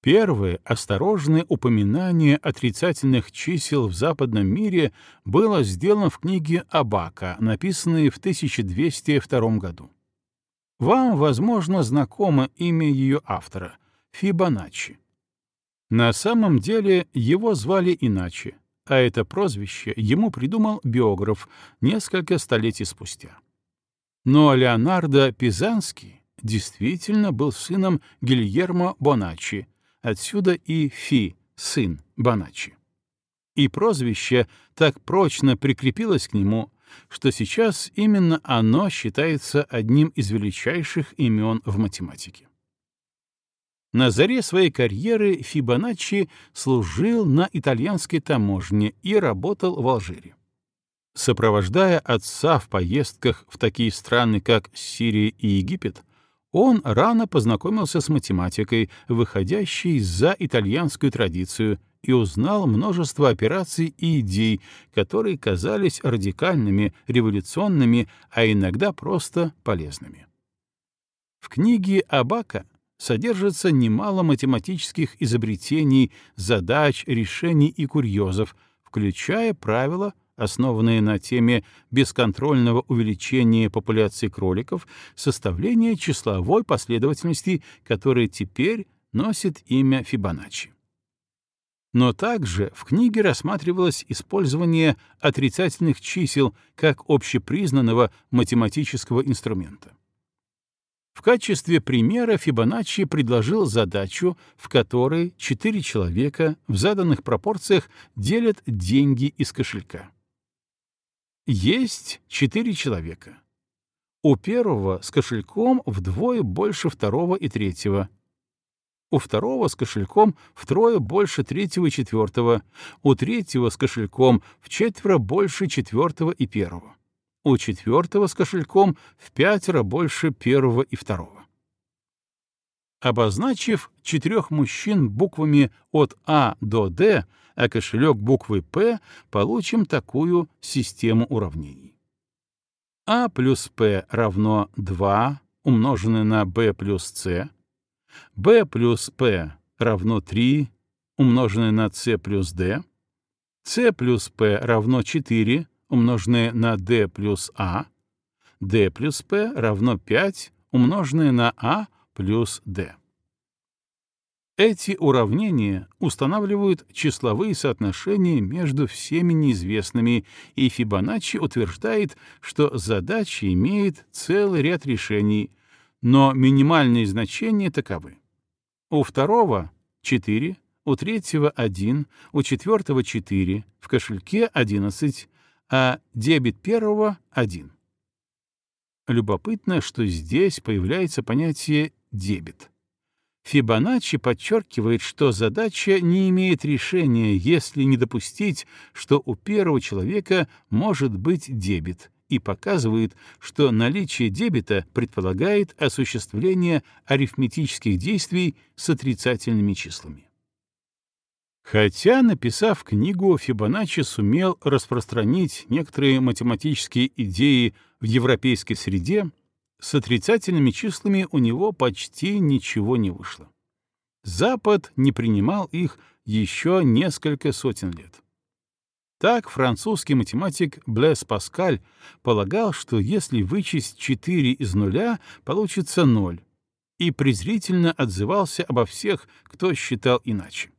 Первое осторожное упоминание отрицательных чисел в западном мире было сделано в книге Абака, написанной в 1202 году. Вам, возможно, знакомо имя ее автора — Фибоначчи. На самом деле его звали иначе, а это прозвище ему придумал биограф несколько столетий спустя. Но Леонардо Пизанский действительно был сыном Гильермо Боначчи, отсюда и Фи, сын Боначчи. И прозвище так прочно прикрепилось к нему, что сейчас именно оно считается одним из величайших имен в математике. На заре своей карьеры Фибоначчи служил на итальянской таможне и работал в Алжире. Сопровождая отца в поездках в такие страны, как Сирия и Египет, он рано познакомился с математикой, выходящей за итальянскую традицию, и узнал множество операций и идей, которые казались радикальными, революционными, а иногда просто полезными. В книге Абака содержится немало математических изобретений, задач, решений и курьезов, включая правила, основанные на теме бесконтрольного увеличения популяции кроликов, составления числовой последовательности, которая теперь носит имя Фибоначчи. Но также в книге рассматривалось использование отрицательных чисел как общепризнанного математического инструмента. В качестве примера Фибоначчи предложил задачу, в которой четыре человека в заданных пропорциях делят деньги из кошелька. Есть четыре человека. У первого с кошельком вдвое больше второго и третьего. У второго с кошельком втрое больше третьего и четвертого. У третьего с кошельком в четверо больше четвертого и первого у четвертого с кошельком в пятеро больше первого и второго. Обозначив четырех мужчин буквами от А до Д, а кошелек буквы П, получим такую систему уравнений. А плюс П равно 2 умноженное на Б плюс С, Б плюс П равно 3 умноженное на С плюс Д, С плюс П равно 4 умноженное на d плюс a, d плюс p равно 5 умноженное на a плюс d. Эти уравнения устанавливают числовые соотношения между всеми неизвестными, и Фибоначчи утверждает, что задача имеет целый ряд решений, но минимальные значения таковы. У второго — 4, у третьего — 1, у четвертого — 4, в кошельке — 11, а дебет первого — один. Любопытно, что здесь появляется понятие «дебет». Фибоначчи подчеркивает, что задача не имеет решения, если не допустить, что у первого человека может быть дебет, и показывает, что наличие дебета предполагает осуществление арифметических действий с отрицательными числами. Хотя, написав книгу, Фибоначчи сумел распространить некоторые математические идеи в европейской среде, с отрицательными числами у него почти ничего не вышло. Запад не принимал их еще несколько сотен лет. Так французский математик Блес Паскаль полагал, что если вычесть 4 из нуля, получится 0, и презрительно отзывался обо всех, кто считал иначе.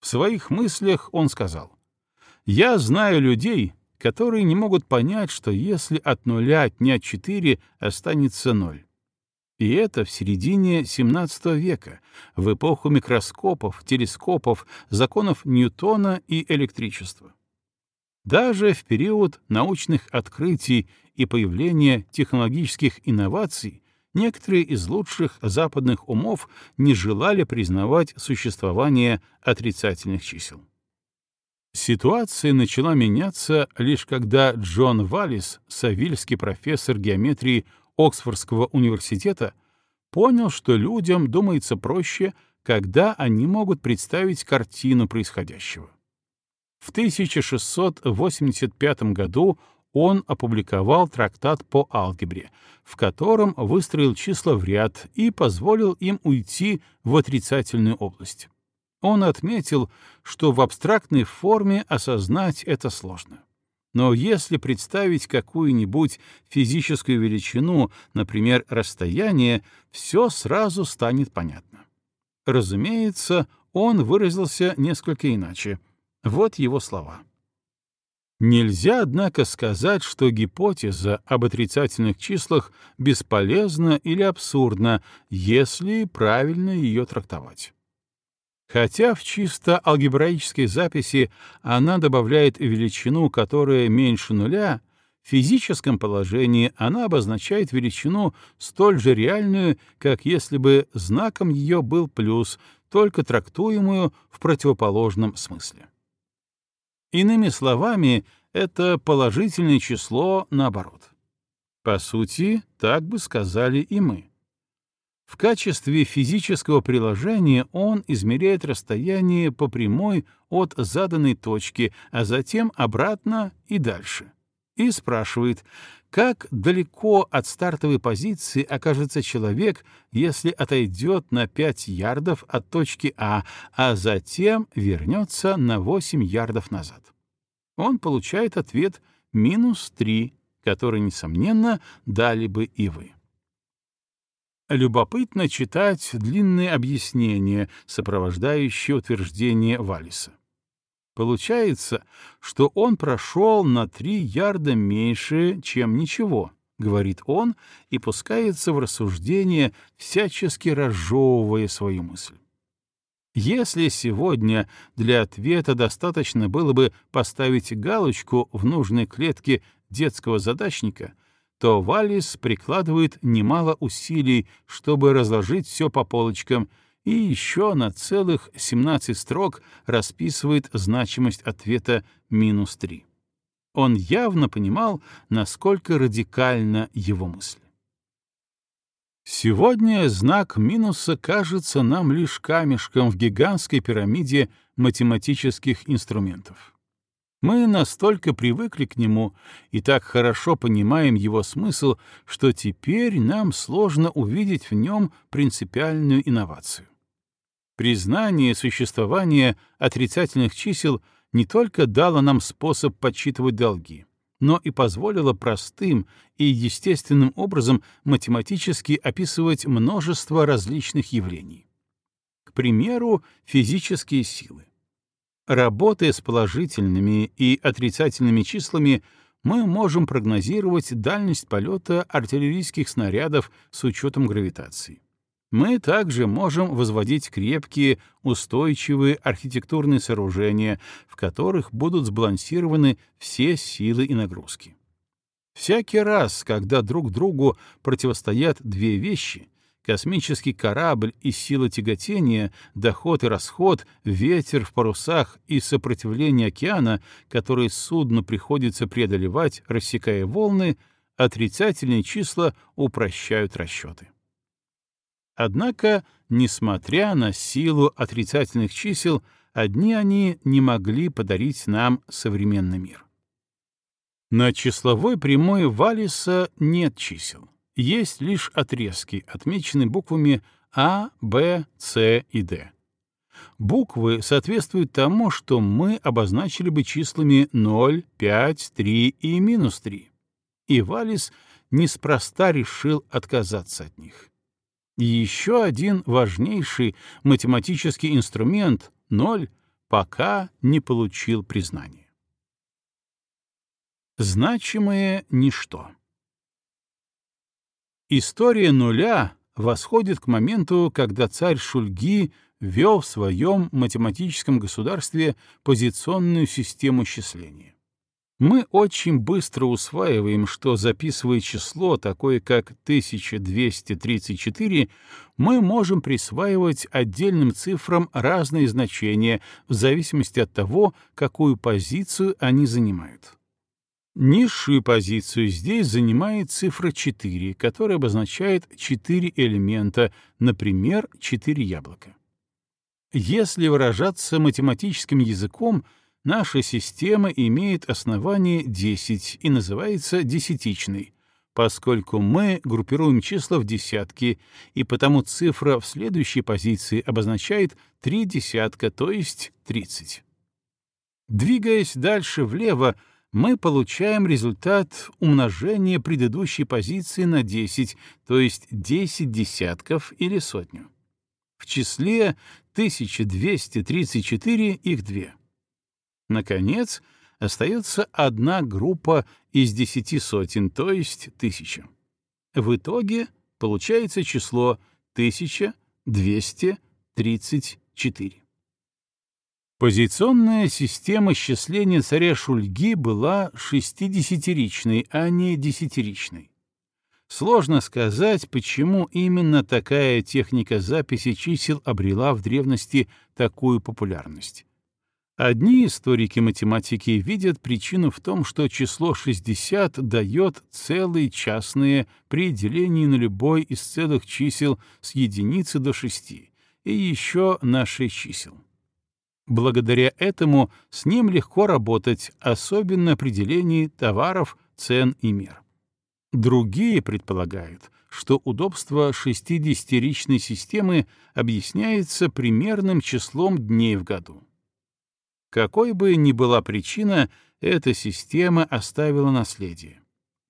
В своих мыслях он сказал, «Я знаю людей, которые не могут понять, что если от нуля отнять 4, останется ноль. И это в середине XVII века, в эпоху микроскопов, телескопов, законов Ньютона и электричества. Даже в период научных открытий и появления технологических инноваций некоторые из лучших западных умов не желали признавать существование отрицательных чисел. Ситуация начала меняться лишь когда Джон Валлис, савильский профессор геометрии Оксфордского университета, понял, что людям думается проще, когда они могут представить картину происходящего. В 1685 году он опубликовал трактат по алгебре, в котором выстроил числа в ряд и позволил им уйти в отрицательную область. Он отметил, что в абстрактной форме осознать это сложно. Но если представить какую-нибудь физическую величину, например, расстояние, все сразу станет понятно. Разумеется, он выразился несколько иначе. Вот его слова. Нельзя, однако, сказать, что гипотеза об отрицательных числах бесполезна или абсурдна, если правильно ее трактовать. Хотя в чисто алгебраической записи она добавляет величину, которая меньше нуля, в физическом положении она обозначает величину столь же реальную, как если бы знаком ее был плюс, только трактуемую в противоположном смысле. Иными словами, это положительное число наоборот. По сути, так бы сказали и мы. В качестве физического приложения он измеряет расстояние по прямой от заданной точки, а затем обратно и дальше. И спрашивает, как далеко от стартовой позиции окажется человек, если отойдет на 5 ярдов от точки А, а затем вернется на 8 ярдов назад. Он получает ответ минус 3, который, несомненно, дали бы и вы. Любопытно читать длинные объяснения, сопровождающие утверждение Валиса. Получается, что он прошел на три ярда меньше, чем ничего, говорит он и пускается в рассуждение, всячески разжевывая свою мысль. Если сегодня для ответа достаточно было бы поставить галочку в нужной клетке детского задачника, то Валис прикладывает немало усилий, чтобы разложить все по полочкам, и еще на целых 17 строк расписывает значимость ответа минус 3. Он явно понимал, насколько радикальна его мысль. Сегодня знак минуса кажется нам лишь камешком в гигантской пирамиде математических инструментов. Мы настолько привыкли к нему и так хорошо понимаем его смысл, что теперь нам сложно увидеть в нем принципиальную инновацию. Признание существования отрицательных чисел не только дало нам способ подсчитывать долги, но и позволило простым и естественным образом математически описывать множество различных явлений. К примеру, физические силы. Работая с положительными и отрицательными числами, мы можем прогнозировать дальность полета артиллерийских снарядов с учетом гравитации. Мы также можем возводить крепкие, устойчивые архитектурные сооружения, в которых будут сбалансированы все силы и нагрузки. Всякий раз, когда друг другу противостоят две вещи, Космический корабль и сила тяготения, доход и расход, ветер в парусах и сопротивление океана, которые судну приходится преодолевать, рассекая волны, отрицательные числа упрощают расчеты. Однако, несмотря на силу отрицательных чисел, одни они не могли подарить нам современный мир. На числовой прямой Валиса нет чисел есть лишь отрезки, отмеченные буквами А, Б, С и Д. Буквы соответствуют тому, что мы обозначили бы числами 0, 5, 3 и минус 3. И Валис неспроста решил отказаться от них. Еще один важнейший математический инструмент — 0 — пока не получил признания. Значимое ничто. История нуля восходит к моменту, когда царь Шульги ввел в своем математическом государстве позиционную систему счисления. Мы очень быстро усваиваем, что, записывая число, такое как 1234, мы можем присваивать отдельным цифрам разные значения в зависимости от того, какую позицию они занимают. Низшую позицию здесь занимает цифра 4, которая обозначает 4 элемента, например, 4 яблока. Если выражаться математическим языком, наша система имеет основание 10 и называется десятичной, поскольку мы группируем числа в десятки, и потому цифра в следующей позиции обозначает 3 десятка, то есть 30. Двигаясь дальше влево, мы получаем результат умножения предыдущей позиции на 10, то есть 10 десятков или сотню. В числе 1234 их две. Наконец, остается одна группа из десяти сотен, то есть тысяча. В итоге получается число 1234. Позиционная система счисления царя Шульги была шестидесятиричной, а не десятиричной. Сложно сказать, почему именно такая техника записи чисел обрела в древности такую популярность. Одни историки математики видят причину в том, что число 60 дает целые частные при делении на любой из целых чисел с единицы до 6 и еще на 6 чисел. Благодаря этому с ним легко работать, особенно при делении товаров, цен и мер. Другие предполагают, что удобство 60-ричной системы объясняется примерным числом дней в году. Какой бы ни была причина, эта система оставила наследие.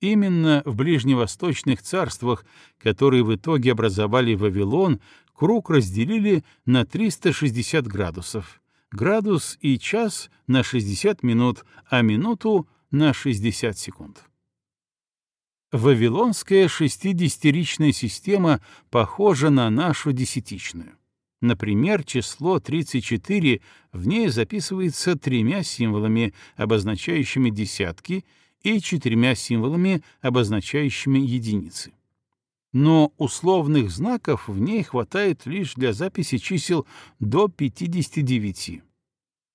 Именно в ближневосточных царствах, которые в итоге образовали Вавилон, круг разделили на 360 градусов, градус и час на 60 минут, а минуту на 60 секунд. Вавилонская шестидесятиричная система похожа на нашу десятичную. Например, число 34 в ней записывается тремя символами, обозначающими десятки, и четырьмя символами, обозначающими единицы. Но условных знаков в ней хватает лишь для записи чисел до 59.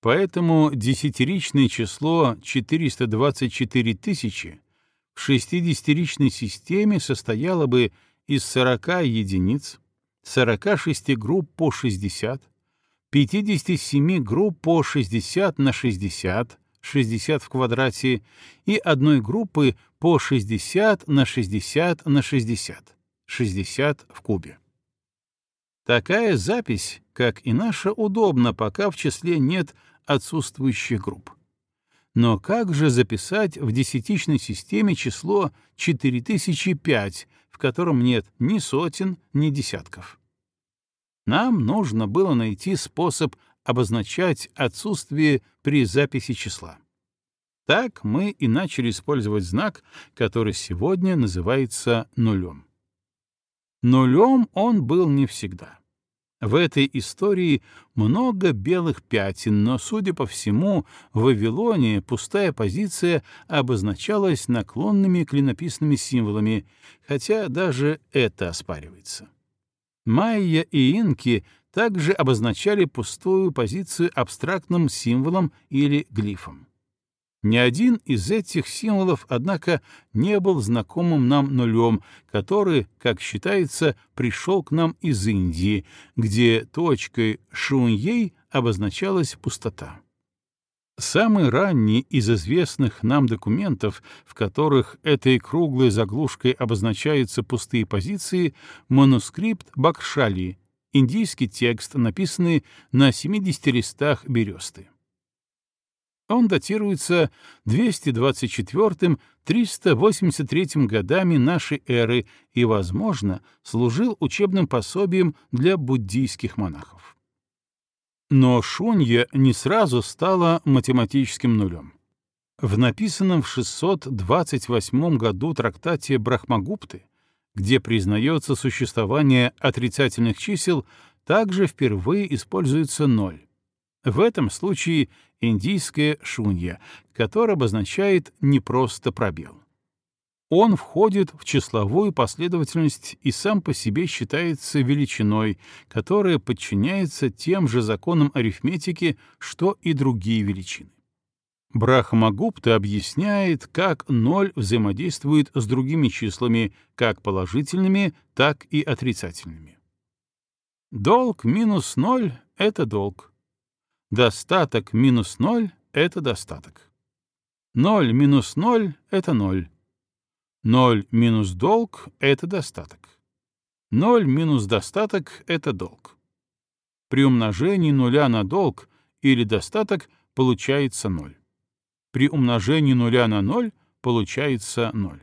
Поэтому десятиричное число 424 тысячи в шестидесятиричной системе состояло бы из 40 единиц, 46 групп по 60, 57 групп по 60 на 60, 60 в квадрате, и одной группы по 60 на 60 на 60, 60 в кубе. Такая запись, как и наша, удобна, пока в числе нет отсутствующих групп. Но как же записать в десятичной системе число 4005, в котором нет ни сотен, ни десятков? Нам нужно было найти способ обозначать отсутствие при записи числа. Так мы и начали использовать знак, который сегодня называется нулем. Нулем он был не всегда. В этой истории много белых пятен, но, судя по всему, в Вавилоне пустая позиция обозначалась наклонными клинописными символами, хотя даже это оспаривается. Майя и инки также обозначали пустую позицию абстрактным символом или глифом. Ни один из этих символов, однако, не был знакомым нам нулем, который, как считается, пришел к нам из Индии, где точкой шуньей обозначалась пустота. Самый ранний из известных нам документов, в которых этой круглой заглушкой обозначаются пустые позиции, манускрипт Бакшали, индийский текст, написанный на 70 листах бересты. Он датируется 224-383 годами нашей эры и, возможно, служил учебным пособием для буддийских монахов. Но шунья не сразу стала математическим нулем. В написанном в 628 году трактате Брахмагупты, где признается существование отрицательных чисел, также впервые используется ноль. В этом случае индийская шунья, которая обозначает не просто пробел. Он входит в числовую последовательность и сам по себе считается величиной, которая подчиняется тем же законам арифметики, что и другие величины. Брахмагупта объясняет, как ноль взаимодействует с другими числами, как положительными, так и отрицательными. Долг минус ноль — это долг. Достаток минус ноль — это достаток. Ноль минус ноль — это ноль. Ноль минус долг — это достаток. Ноль минус достаток — это долг. При умножении нуля на долг или достаток получается ноль. При умножении нуля на ноль получается ноль.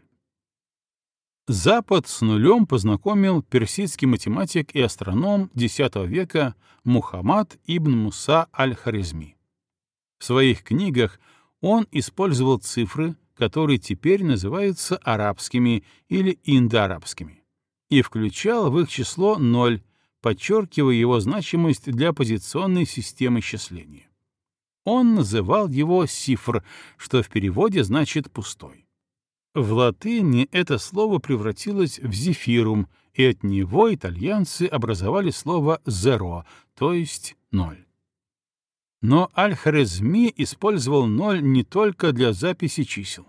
Запад с нулем познакомил персидский математик и астроном X века Мухаммад ибн Муса аль-Харизми. В своих книгах он использовал цифры, которые теперь называются арабскими или индоарабскими, и включал в их число ноль, подчеркивая его значимость для позиционной системы счисления. Он называл его сифр, что в переводе значит «пустой». В латыни это слово превратилось в зефирум, и от него итальянцы образовали слово «зеро», то есть «ноль». Но Аль-Хорезми использовал ноль не только для записи чисел.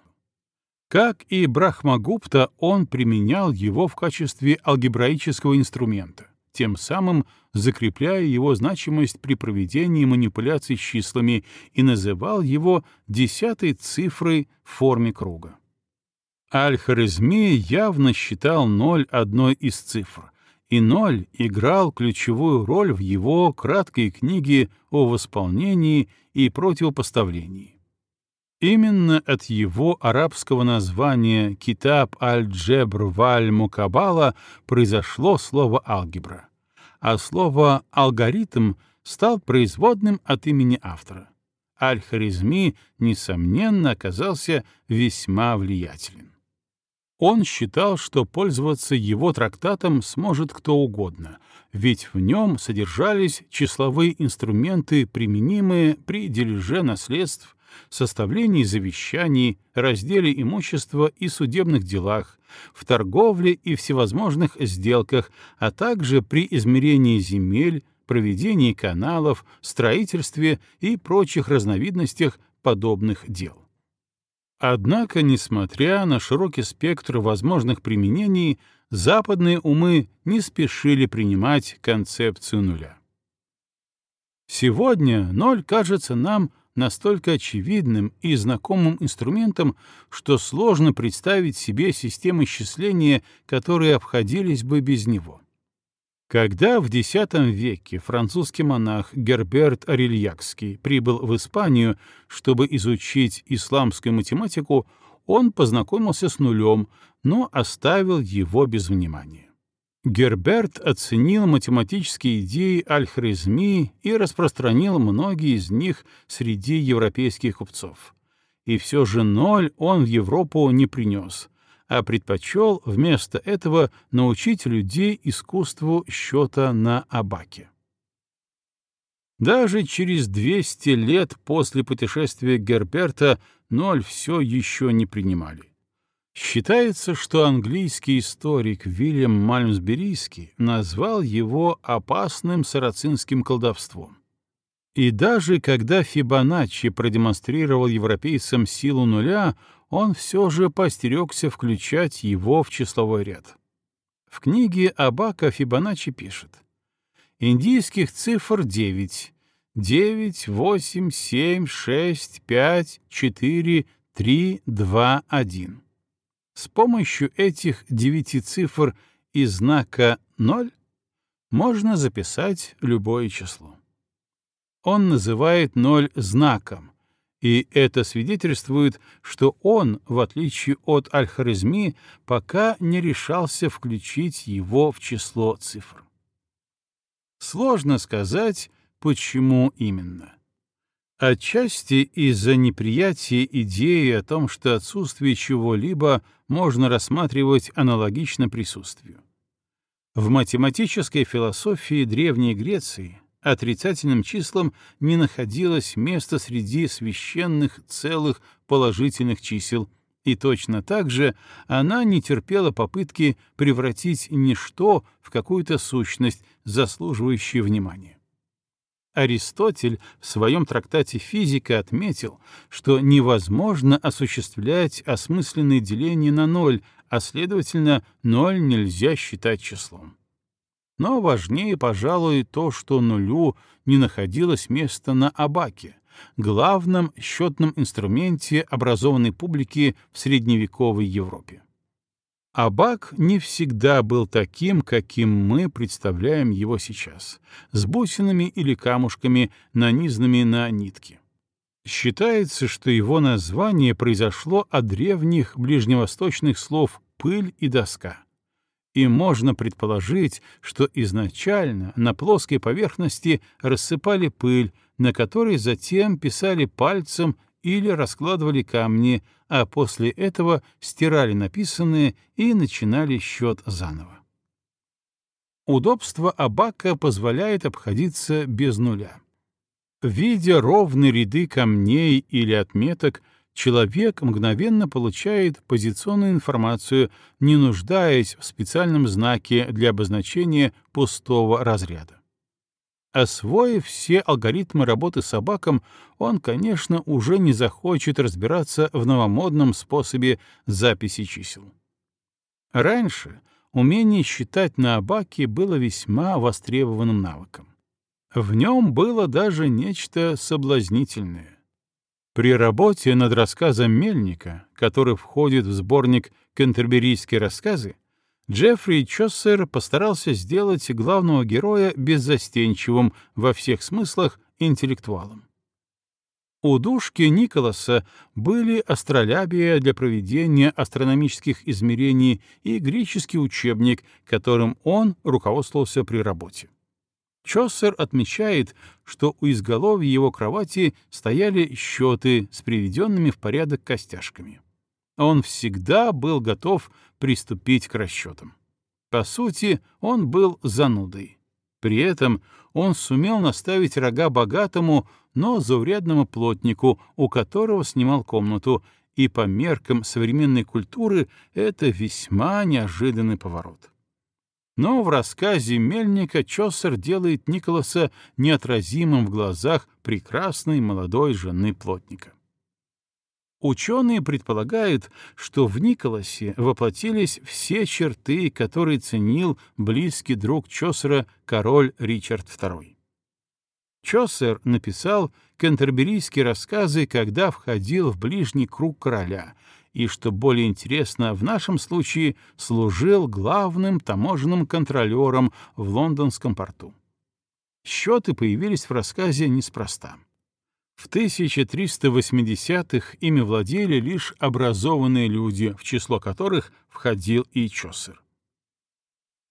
Как и Брахмагупта, он применял его в качестве алгебраического инструмента, тем самым закрепляя его значимость при проведении манипуляций с числами и называл его десятой цифрой в форме круга. Аль-Хорезми явно считал ноль одной из цифр, и ноль играл ключевую роль в его краткой книге о восполнении и противопоставлении. Именно от его арабского названия «Китаб аль-Джебр валь-Мукабала» произошло слово «алгебра», а слово «алгоритм» стал производным от имени автора. Аль-Харизми, несомненно, оказался весьма влиятелен. Он считал, что пользоваться его трактатом сможет кто угодно, ведь в нем содержались числовые инструменты, применимые при дележе наследств, составлении завещаний, разделе имущества и судебных делах, в торговле и всевозможных сделках, а также при измерении земель, проведении каналов, строительстве и прочих разновидностях подобных дел. Однако, несмотря на широкий спектр возможных применений, западные умы не спешили принимать концепцию нуля. Сегодня ноль кажется нам настолько очевидным и знакомым инструментом, что сложно представить себе системы исчисления, которые обходились бы без него. Когда в X веке французский монах Герберт Арильякский прибыл в Испанию, чтобы изучить исламскую математику, он познакомился с нулем, но оставил его без внимания. Герберт оценил математические идеи Аль-Хризми и распространил многие из них среди европейских купцов. И все же ноль он в Европу не принес — а предпочел вместо этого научить людей искусству счета на абаке. Даже через 200 лет после путешествия Герберта ноль все еще не принимали. Считается, что английский историк Вильям Мальмсберийский назвал его опасным сарацинским колдовством. И даже когда Фибоначчи продемонстрировал европейцам силу нуля, он все же постерегся включать его в числовой ряд. В книге Абака Фибоначчи пишет «Индийских цифр 9. 9, 8, 7, 6, 5, 4, 3, 2, 1. С помощью этих девяти цифр и знака 0 можно записать любое число. Он называет 0 знаком, и это свидетельствует, что он, в отличие от Аль-Харизми, пока не решался включить его в число цифр. Сложно сказать, почему именно. Отчасти из-за неприятия идеи о том, что отсутствие чего-либо можно рассматривать аналогично присутствию. В математической философии Древней Греции отрицательным числам не находилось места среди священных целых положительных чисел, и точно так же она не терпела попытки превратить ничто в какую-то сущность, заслуживающую внимания. Аристотель в своем трактате «Физика» отметил, что невозможно осуществлять осмысленное деление на ноль, а, следовательно, ноль нельзя считать числом. Но важнее, пожалуй, то, что нулю не находилось места на абаке, главном счетном инструменте образованной публики в средневековой Европе. Абак не всегда был таким, каким мы представляем его сейчас, с бусинами или камушками, нанизанными на нитки. Считается, что его название произошло от древних ближневосточных слов «пыль» и «доска». И можно предположить, что изначально на плоской поверхности рассыпали пыль, на которой затем писали пальцем или раскладывали камни, а после этого стирали написанное и начинали счет заново. Удобство абака позволяет обходиться без нуля. Видя ровные ряды камней или отметок, человек мгновенно получает позиционную информацию, не нуждаясь в специальном знаке для обозначения пустого разряда. Освоив все алгоритмы работы с собаком, он, конечно, уже не захочет разбираться в новомодном способе записи чисел. Раньше умение считать на абаке было весьма востребованным навыком. В нем было даже нечто соблазнительное. При работе над рассказом Мельника, который входит в сборник «Кентерберийские рассказы», Джеффри Чоссер постарался сделать главного героя беззастенчивым во всех смыслах интеллектуалом. У душки Николаса были астролябия для проведения астрономических измерений и греческий учебник, которым он руководствовался при работе. Чоссер отмечает, что у изголовья его кровати стояли счеты с приведенными в порядок костяшками. Он всегда был готов приступить к расчетам. По сути, он был занудой. При этом он сумел наставить рога богатому, но заурядному плотнику, у которого снимал комнату, и по меркам современной культуры это весьма неожиданный поворот. Но в рассказе Мельника Чосер делает Николаса неотразимым в глазах прекрасной молодой жены плотника. Ученые предполагают, что в Николасе воплотились все черты, которые ценил близкий друг Чосера король Ричард II. Чосер написал кентерберийские рассказы, когда входил в ближний круг короля — и, что более интересно, в нашем случае служил главным таможенным контролером в лондонском порту. Счеты появились в рассказе неспроста. В 1380-х ими владели лишь образованные люди, в число которых входил и Чосер.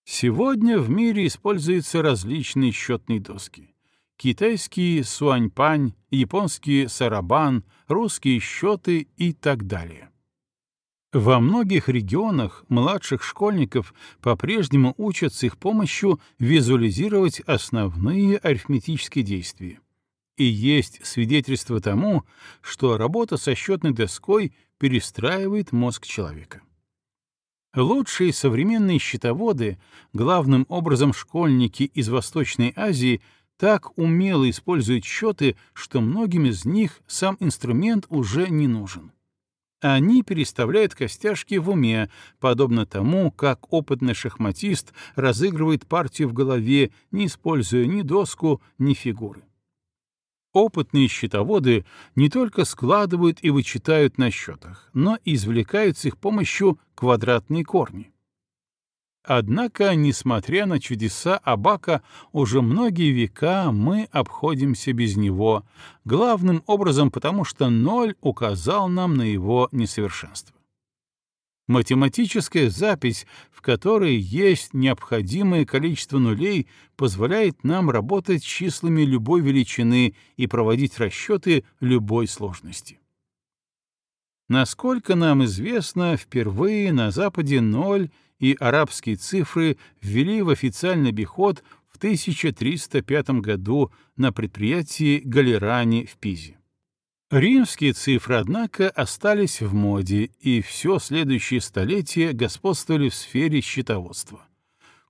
Сегодня в мире используются различные счетные доски. Китайские суаньпань, японские сарабан, русские счеты и так далее. Во многих регионах младших школьников по-прежнему учат с их помощью визуализировать основные арифметические действия. И есть свидетельство тому, что работа со счетной доской перестраивает мозг человека. Лучшие современные счетоводы, главным образом школьники из Восточной Азии, так умело используют счеты, что многим из них сам инструмент уже не нужен они переставляют костяшки в уме, подобно тому, как опытный шахматист разыгрывает партию в голове, не используя ни доску, ни фигуры. Опытные счетоводы не только складывают и вычитают на счетах, но и извлекают с их помощью квадратные корни. Однако, несмотря на чудеса Абака, уже многие века мы обходимся без него, главным образом потому, что ноль указал нам на его несовершенство. Математическая запись, в которой есть необходимое количество нулей, позволяет нам работать с числами любой величины и проводить расчеты любой сложности. Насколько нам известно, впервые на Западе ноль — и арабские цифры ввели в официальный обиход в 1305 году на предприятии Галерани в Пизе. Римские цифры, однако, остались в моде, и все следующее столетие господствовали в сфере счетоводства.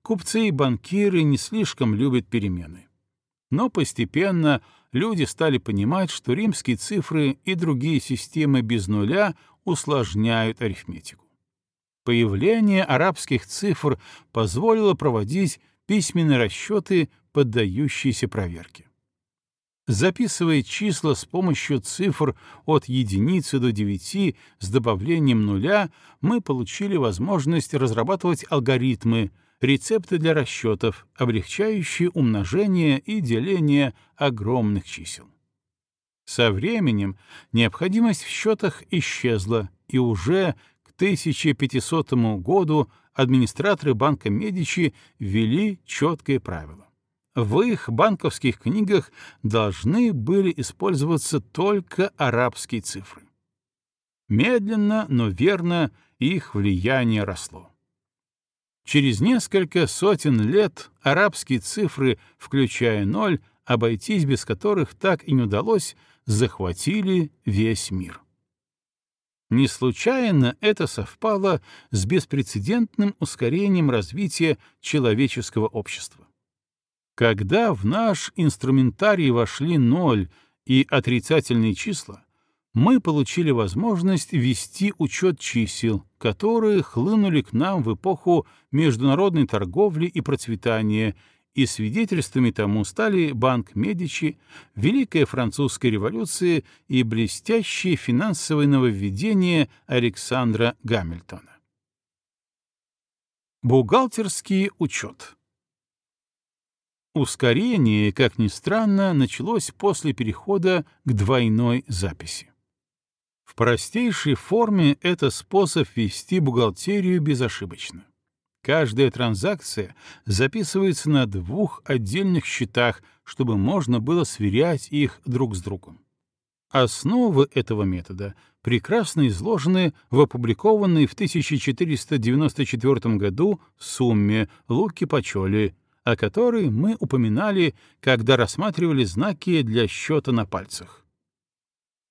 Купцы и банкиры не слишком любят перемены. Но постепенно люди стали понимать, что римские цифры и другие системы без нуля усложняют арифметику. Появление арабских цифр позволило проводить письменные расчеты, поддающиеся проверке. Записывая числа с помощью цифр от единицы до девяти с добавлением нуля, мы получили возможность разрабатывать алгоритмы, рецепты для расчетов, облегчающие умножение и деление огромных чисел. Со временем необходимость в счетах исчезла, и уже 1500 году администраторы банка Медичи ввели четкое правило. В их банковских книгах должны были использоваться только арабские цифры. Медленно, но верно их влияние росло. Через несколько сотен лет арабские цифры, включая ноль, обойтись без которых так и не удалось, захватили весь мир. Не случайно это совпало с беспрецедентным ускорением развития человеческого общества. Когда в наш инструментарий вошли ноль и отрицательные числа, мы получили возможность вести учет чисел, которые хлынули к нам в эпоху международной торговли и процветания, и свидетельствами тому стали Банк Медичи, Великая Французская революция и блестящее финансовое нововведение Александра Гамильтона. Бухгалтерский учет Ускорение, как ни странно, началось после перехода к двойной записи. В простейшей форме это способ вести бухгалтерию безошибочно. Каждая транзакция записывается на двух отдельных счетах, чтобы можно было сверять их друг с другом. Основы этого метода прекрасно изложены в опубликованной в 1494 году сумме Луки Пачоли, о которой мы упоминали, когда рассматривали знаки для счета на пальцах.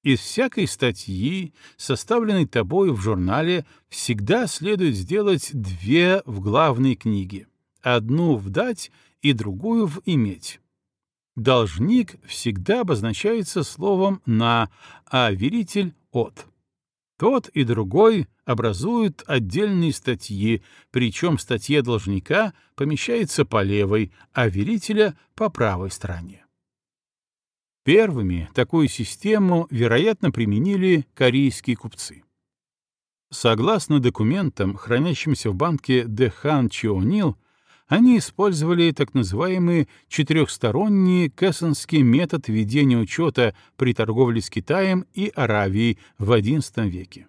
Из всякой статьи, составленной тобой в журнале, всегда следует сделать две в главной книге. Одну в «дать» и другую в «иметь». Должник всегда обозначается словом «на», а веритель — «от». Тот и другой образуют отдельные статьи, причем статья должника помещается по левой, а верителя — по правой стороне. Первыми такую систему, вероятно, применили корейские купцы. Согласно документам, хранящимся в банке Дехан Чионил, они использовали так называемый четырехсторонний кэссонский метод ведения учета при торговле с Китаем и Аравией в XI веке.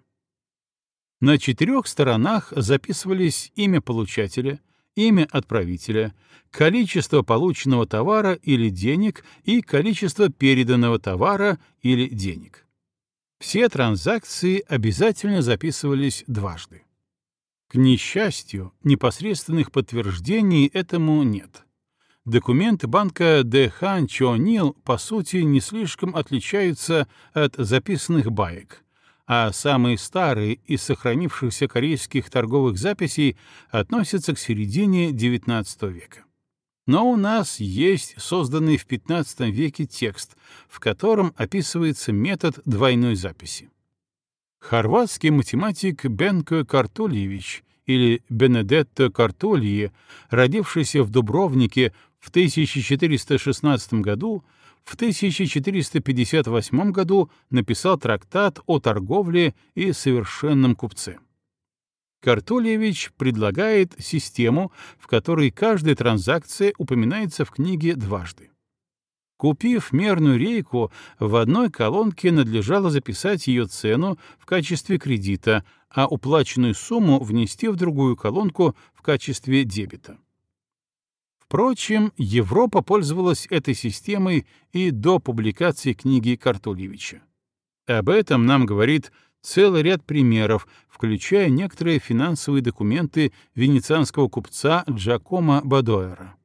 На четырех сторонах записывались имя получателя, имя отправителя, количество полученного товара или денег и количество переданного товара или денег. Все транзакции обязательно записывались дважды. К несчастью, непосредственных подтверждений этому нет. Документы банка Дэхан Чонил, по сути, не слишком отличаются от записанных баек — а самые старые из сохранившихся корейских торговых записей относятся к середине XIX века. Но у нас есть созданный в XV веке текст, в котором описывается метод двойной записи. Хорватский математик Бенко Картольевич или Бенедетто Картолье, родившийся в Дубровнике в 1416 году, в 1458 году написал трактат о торговле и совершенном купце. Картольевич предлагает систему, в которой каждая транзакция упоминается в книге дважды. Купив мерную рейку, в одной колонке надлежало записать ее цену в качестве кредита, а уплаченную сумму внести в другую колонку в качестве дебета. Впрочем, Европа пользовалась этой системой и до публикации книги Картулевича. Об этом нам говорит целый ряд примеров, включая некоторые финансовые документы венецианского купца Джакомо Бадоэра.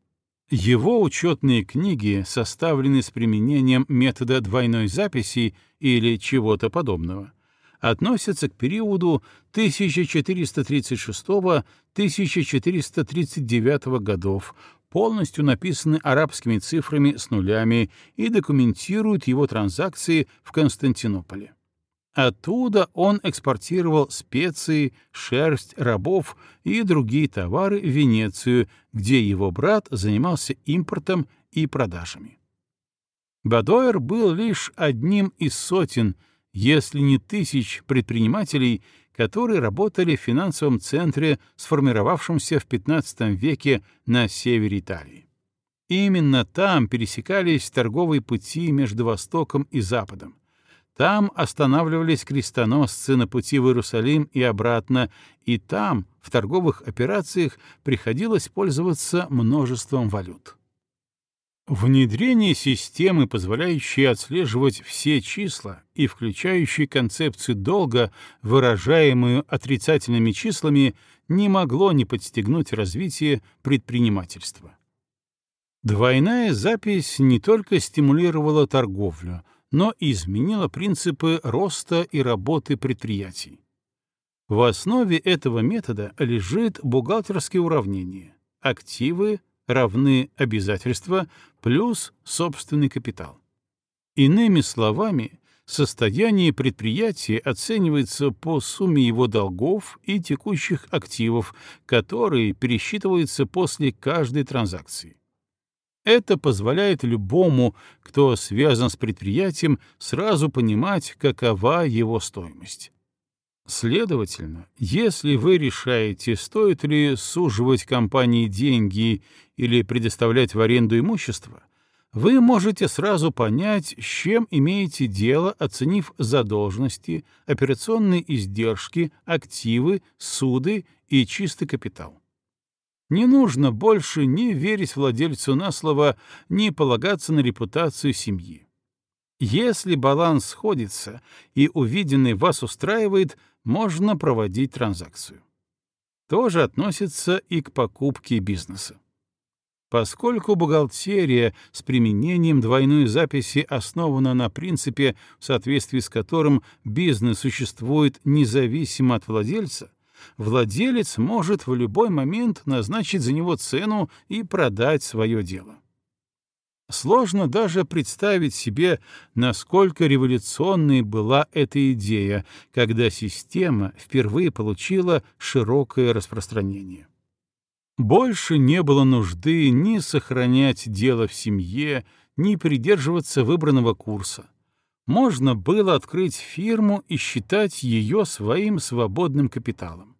Его учетные книги составлены с применением метода двойной записи или чего-то подобного — относятся к периоду 1436-1439 годов, полностью написаны арабскими цифрами с нулями и документируют его транзакции в Константинополе. Оттуда он экспортировал специи, шерсть, рабов и другие товары в Венецию, где его брат занимался импортом и продажами. Бадоер был лишь одним из сотен, если не тысяч предпринимателей, которые работали в финансовом центре, сформировавшемся в XV веке на севере Италии. Именно там пересекались торговые пути между Востоком и Западом. Там останавливались крестоносцы на пути в Иерусалим и обратно, и там, в торговых операциях, приходилось пользоваться множеством валют. Внедрение системы, позволяющей отслеживать все числа и включающей концепцию долга, выражаемую отрицательными числами, не могло не подстегнуть развитие предпринимательства. Двойная запись не только стимулировала торговлю, но и изменила принципы роста и работы предприятий. В основе этого метода лежит бухгалтерское уравнение. Активы равны обязательства плюс собственный капитал. Иными словами, состояние предприятия оценивается по сумме его долгов и текущих активов, которые пересчитываются после каждой транзакции. Это позволяет любому, кто связан с предприятием, сразу понимать, какова его стоимость. Следовательно, если вы решаете, стоит ли суживать компании деньги или предоставлять в аренду имущество, вы можете сразу понять, с чем имеете дело, оценив задолженности, операционные издержки, активы, суды и чистый капитал. Не нужно больше ни верить владельцу на слово, ни полагаться на репутацию семьи. Если баланс сходится и увиденный вас устраивает, можно проводить транзакцию. То же относится и к покупке бизнеса. Поскольку бухгалтерия с применением двойной записи основана на принципе, в соответствии с которым бизнес существует независимо от владельца, владелец может в любой момент назначить за него цену и продать свое дело. Сложно даже представить себе, насколько революционной была эта идея, когда система впервые получила широкое распространение. Больше не было нужды ни сохранять дело в семье, ни придерживаться выбранного курса. Можно было открыть фирму и считать ее своим свободным капиталом.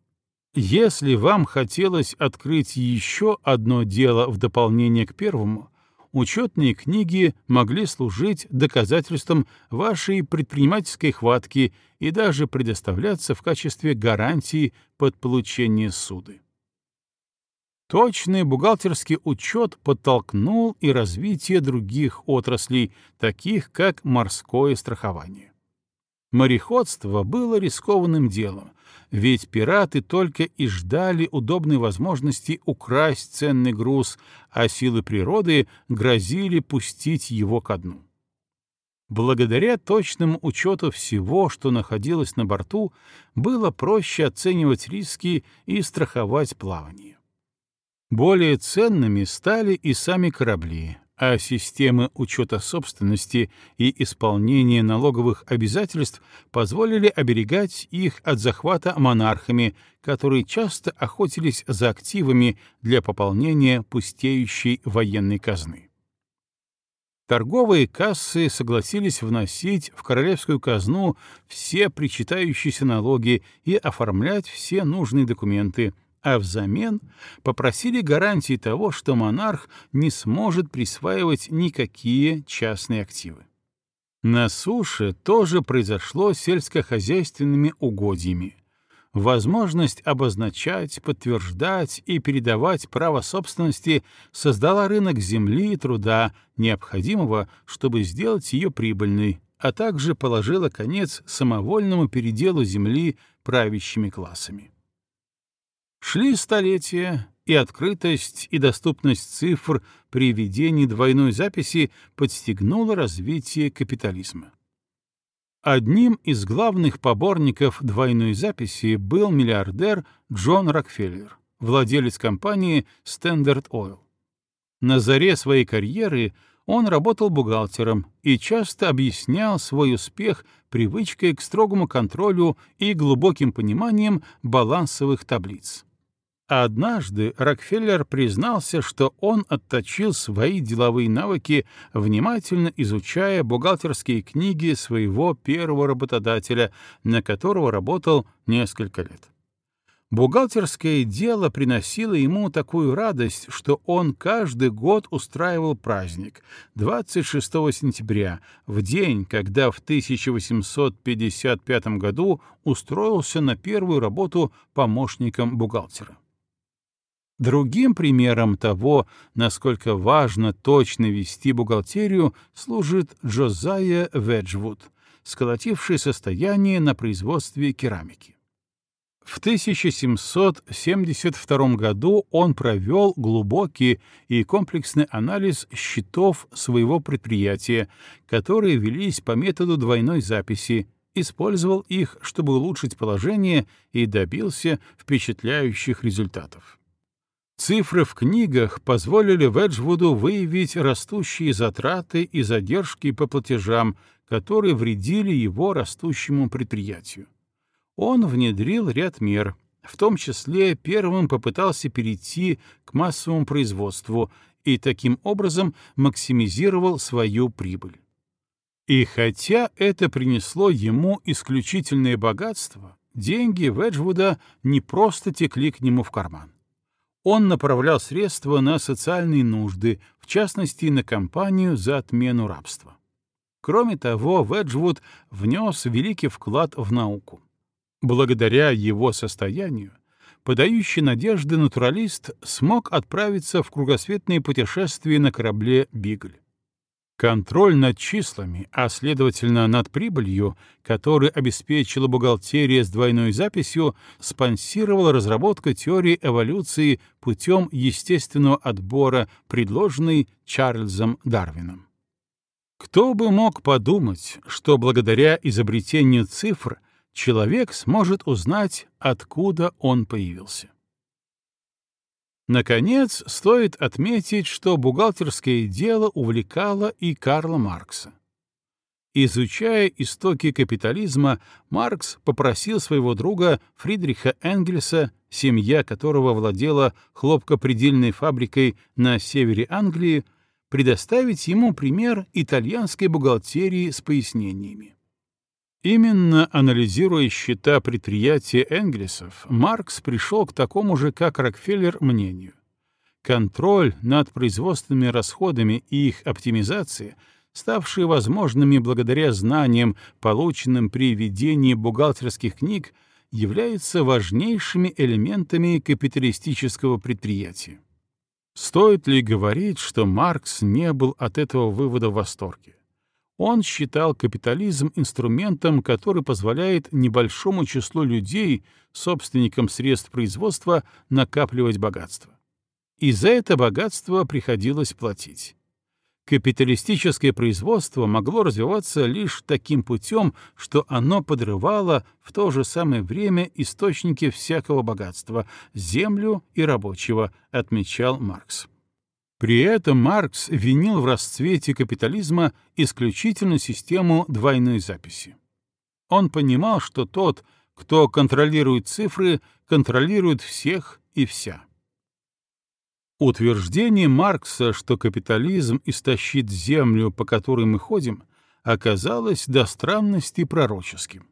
Если вам хотелось открыть еще одно дело в дополнение к первому, учетные книги могли служить доказательством вашей предпринимательской хватки и даже предоставляться в качестве гарантии под получение суды. Точный бухгалтерский учет подтолкнул и развитие других отраслей, таких как морское страхование. Мореходство было рискованным делом, ведь пираты только и ждали удобной возможности украсть ценный груз, а силы природы грозили пустить его ко дну. Благодаря точному учету всего, что находилось на борту, было проще оценивать риски и страховать плавание. Более ценными стали и сами корабли, а системы учета собственности и исполнения налоговых обязательств позволили оберегать их от захвата монархами, которые часто охотились за активами для пополнения пустеющей военной казны. Торговые кассы согласились вносить в королевскую казну все причитающиеся налоги и оформлять все нужные документы, а взамен попросили гарантии того, что монарх не сможет присваивать никакие частные активы. На суше тоже произошло сельскохозяйственными угодьями. Возможность обозначать, подтверждать и передавать право собственности создала рынок земли и труда, необходимого, чтобы сделать ее прибыльной, а также положила конец самовольному переделу земли правящими классами. Шли столетия, и открытость и доступность цифр при ведении двойной записи подстегнула развитие капитализма. Одним из главных поборников двойной записи был миллиардер Джон Рокфеллер, владелец компании Standard Oil. На заре своей карьеры он работал бухгалтером и часто объяснял свой успех привычкой к строгому контролю и глубоким пониманием балансовых таблиц. Однажды Рокфеллер признался, что он отточил свои деловые навыки, внимательно изучая бухгалтерские книги своего первого работодателя, на которого работал несколько лет. Бухгалтерское дело приносило ему такую радость, что он каждый год устраивал праздник 26 сентября, в день, когда в 1855 году устроился на первую работу помощником бухгалтера. Другим примером того, насколько важно точно вести бухгалтерию, служит Джозайя Веджвуд, сколотивший состояние на производстве керамики. В 1772 году он провел глубокий и комплексный анализ счетов своего предприятия, которые велись по методу двойной записи, использовал их, чтобы улучшить положение и добился впечатляющих результатов. Цифры в книгах позволили Веджвуду выявить растущие затраты и задержки по платежам, которые вредили его растущему предприятию он внедрил ряд мер, в том числе первым попытался перейти к массовому производству и таким образом максимизировал свою прибыль. И хотя это принесло ему исключительное богатство, деньги Веджвуда не просто текли к нему в карман. Он направлял средства на социальные нужды, в частности, на кампанию за отмену рабства. Кроме того, Веджвуд внес великий вклад в науку. Благодаря его состоянию, подающий надежды натуралист смог отправиться в кругосветное путешествие на корабле «Бигль». Контроль над числами, а следовательно над прибылью, который обеспечила бухгалтерия с двойной записью, спонсировала разработку теории эволюции путем естественного отбора, предложенной Чарльзом Дарвином. Кто бы мог подумать, что благодаря изобретению цифр — человек сможет узнать, откуда он появился. Наконец, стоит отметить, что бухгалтерское дело увлекало и Карла Маркса. Изучая истоки капитализма, Маркс попросил своего друга Фридриха Энгельса, семья которого владела хлопкопредельной фабрикой на севере Англии, предоставить ему пример итальянской бухгалтерии с пояснениями. Именно анализируя счета предприятия Энгельсов, Маркс пришел к такому же, как Рокфеллер, мнению. Контроль над производственными расходами и их оптимизация, ставшие возможными благодаря знаниям, полученным при ведении бухгалтерских книг, являются важнейшими элементами капиталистического предприятия. Стоит ли говорить, что Маркс не был от этого вывода в восторге? Он считал капитализм инструментом, который позволяет небольшому числу людей, собственникам средств производства, накапливать богатство. И за это богатство приходилось платить. Капиталистическое производство могло развиваться лишь таким путем, что оно подрывало в то же самое время источники всякого богатства — землю и рабочего, отмечал Маркс. При этом Маркс винил в расцвете капитализма исключительно систему двойной записи. Он понимал, что тот, кто контролирует цифры, контролирует всех и вся. Утверждение Маркса, что капитализм истощит землю, по которой мы ходим, оказалось до странности пророческим.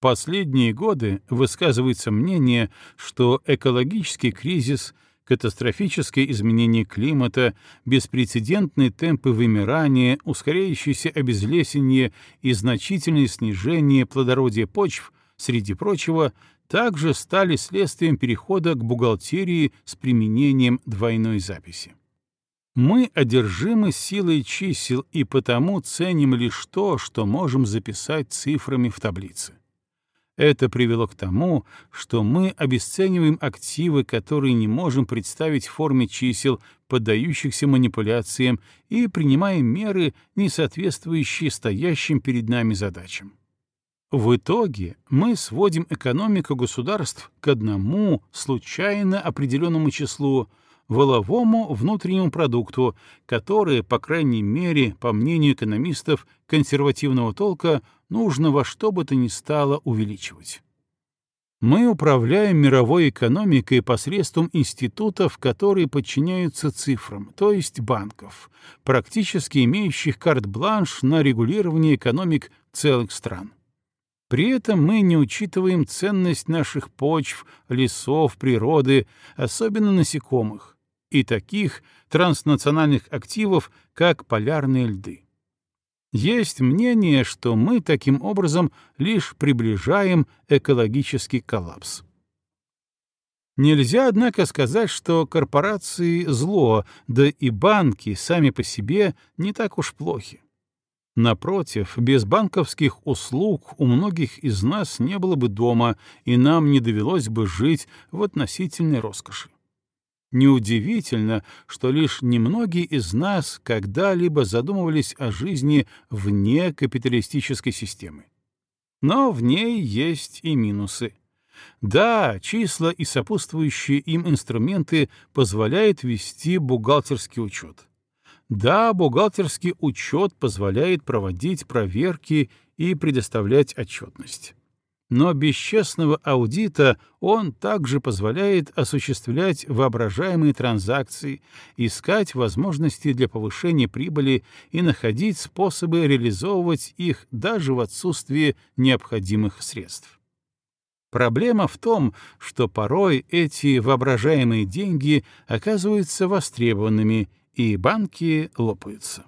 Последние годы высказывается мнение, что экологический кризис — катастрофическое изменение климата, беспрецедентные темпы вымирания, ускоряющееся обезлесение и значительное снижение плодородия почв, среди прочего, также стали следствием перехода к бухгалтерии с применением двойной записи. Мы одержимы силой чисел и потому ценим лишь то, что можем записать цифрами в таблице. Это привело к тому, что мы обесцениваем активы, которые не можем представить в форме чисел, поддающихся манипуляциям, и принимаем меры, не соответствующие стоящим перед нами задачам. В итоге мы сводим экономику государств к одному случайно определенному числу — воловому внутреннему продукту, который, по крайней мере, по мнению экономистов консервативного толка, нужно во что бы то ни стало увеличивать. Мы управляем мировой экономикой посредством институтов, которые подчиняются цифрам, то есть банков, практически имеющих карт-бланш на регулирование экономик целых стран. При этом мы не учитываем ценность наших почв, лесов, природы, особенно насекомых, и таких транснациональных активов, как полярные льды. Есть мнение, что мы таким образом лишь приближаем экологический коллапс. Нельзя, однако, сказать, что корпорации — зло, да и банки сами по себе не так уж плохи. Напротив, без банковских услуг у многих из нас не было бы дома, и нам не довелось бы жить в относительной роскоши. Неудивительно, что лишь немногие из нас когда-либо задумывались о жизни вне капиталистической системы. Но в ней есть и минусы. Да, числа и сопутствующие им инструменты позволяют вести бухгалтерский учет. Да, бухгалтерский учет позволяет проводить проверки и предоставлять отчетность. Но без честного аудита он также позволяет осуществлять воображаемые транзакции, искать возможности для повышения прибыли и находить способы реализовывать их даже в отсутствии необходимых средств. Проблема в том, что порой эти воображаемые деньги оказываются востребованными и банки лопаются.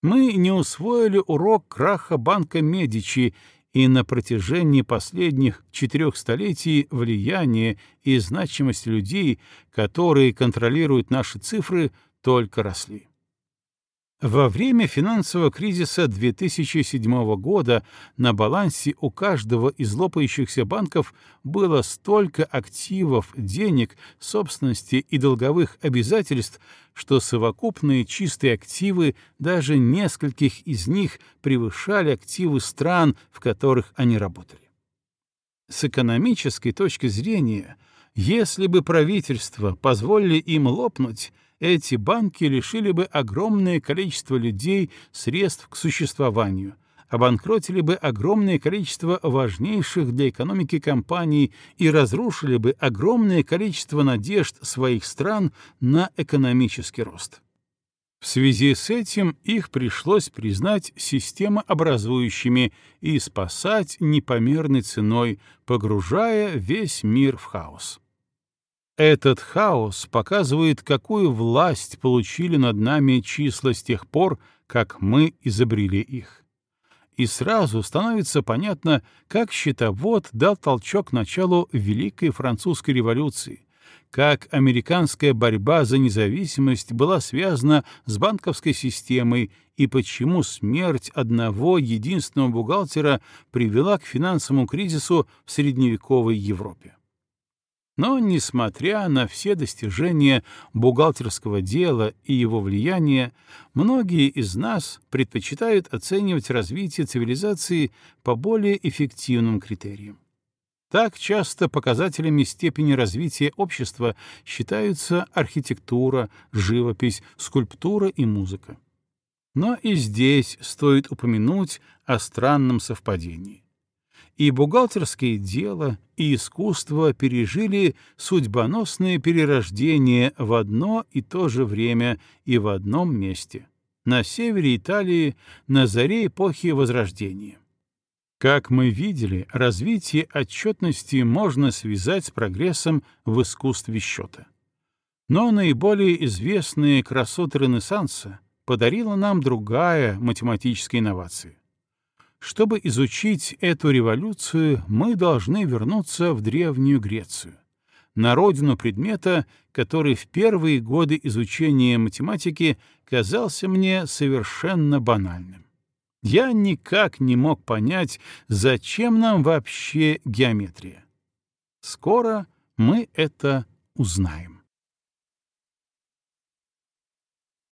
Мы не усвоили урок краха банка Медичи, и на протяжении последних четырех столетий влияние и значимость людей, которые контролируют наши цифры, только росли. Во время финансового кризиса 2007 года на балансе у каждого из лопающихся банков было столько активов, денег, собственности и долговых обязательств, что совокупные чистые активы даже нескольких из них превышали активы стран, в которых они работали. С экономической точки зрения, если бы правительства позволили им лопнуть, эти банки лишили бы огромное количество людей средств к существованию, обанкротили бы огромное количество важнейших для экономики компаний и разрушили бы огромное количество надежд своих стран на экономический рост. В связи с этим их пришлось признать системообразующими и спасать непомерной ценой, погружая весь мир в хаос. Этот хаос показывает, какую власть получили над нами числа с тех пор, как мы изобрели их. И сразу становится понятно, как счетовод дал толчок началу Великой Французской революции, как американская борьба за независимость была связана с банковской системой и почему смерть одного единственного бухгалтера привела к финансовому кризису в средневековой Европе. Но, несмотря на все достижения бухгалтерского дела и его влияние, многие из нас предпочитают оценивать развитие цивилизации по более эффективным критериям. Так часто показателями степени развития общества считаются архитектура, живопись, скульптура и музыка. Но и здесь стоит упомянуть о странном совпадении и бухгалтерское дело, и искусство пережили судьбоносное перерождение в одно и то же время и в одном месте — на севере Италии, на заре эпохи Возрождения. Как мы видели, развитие отчетности можно связать с прогрессом в искусстве счета. Но наиболее известные красоты Ренессанса подарила нам другая математическая инновация чтобы изучить эту революцию, мы должны вернуться в Древнюю Грецию, на родину предмета, который в первые годы изучения математики казался мне совершенно банальным. Я никак не мог понять, зачем нам вообще геометрия. Скоро мы это узнаем.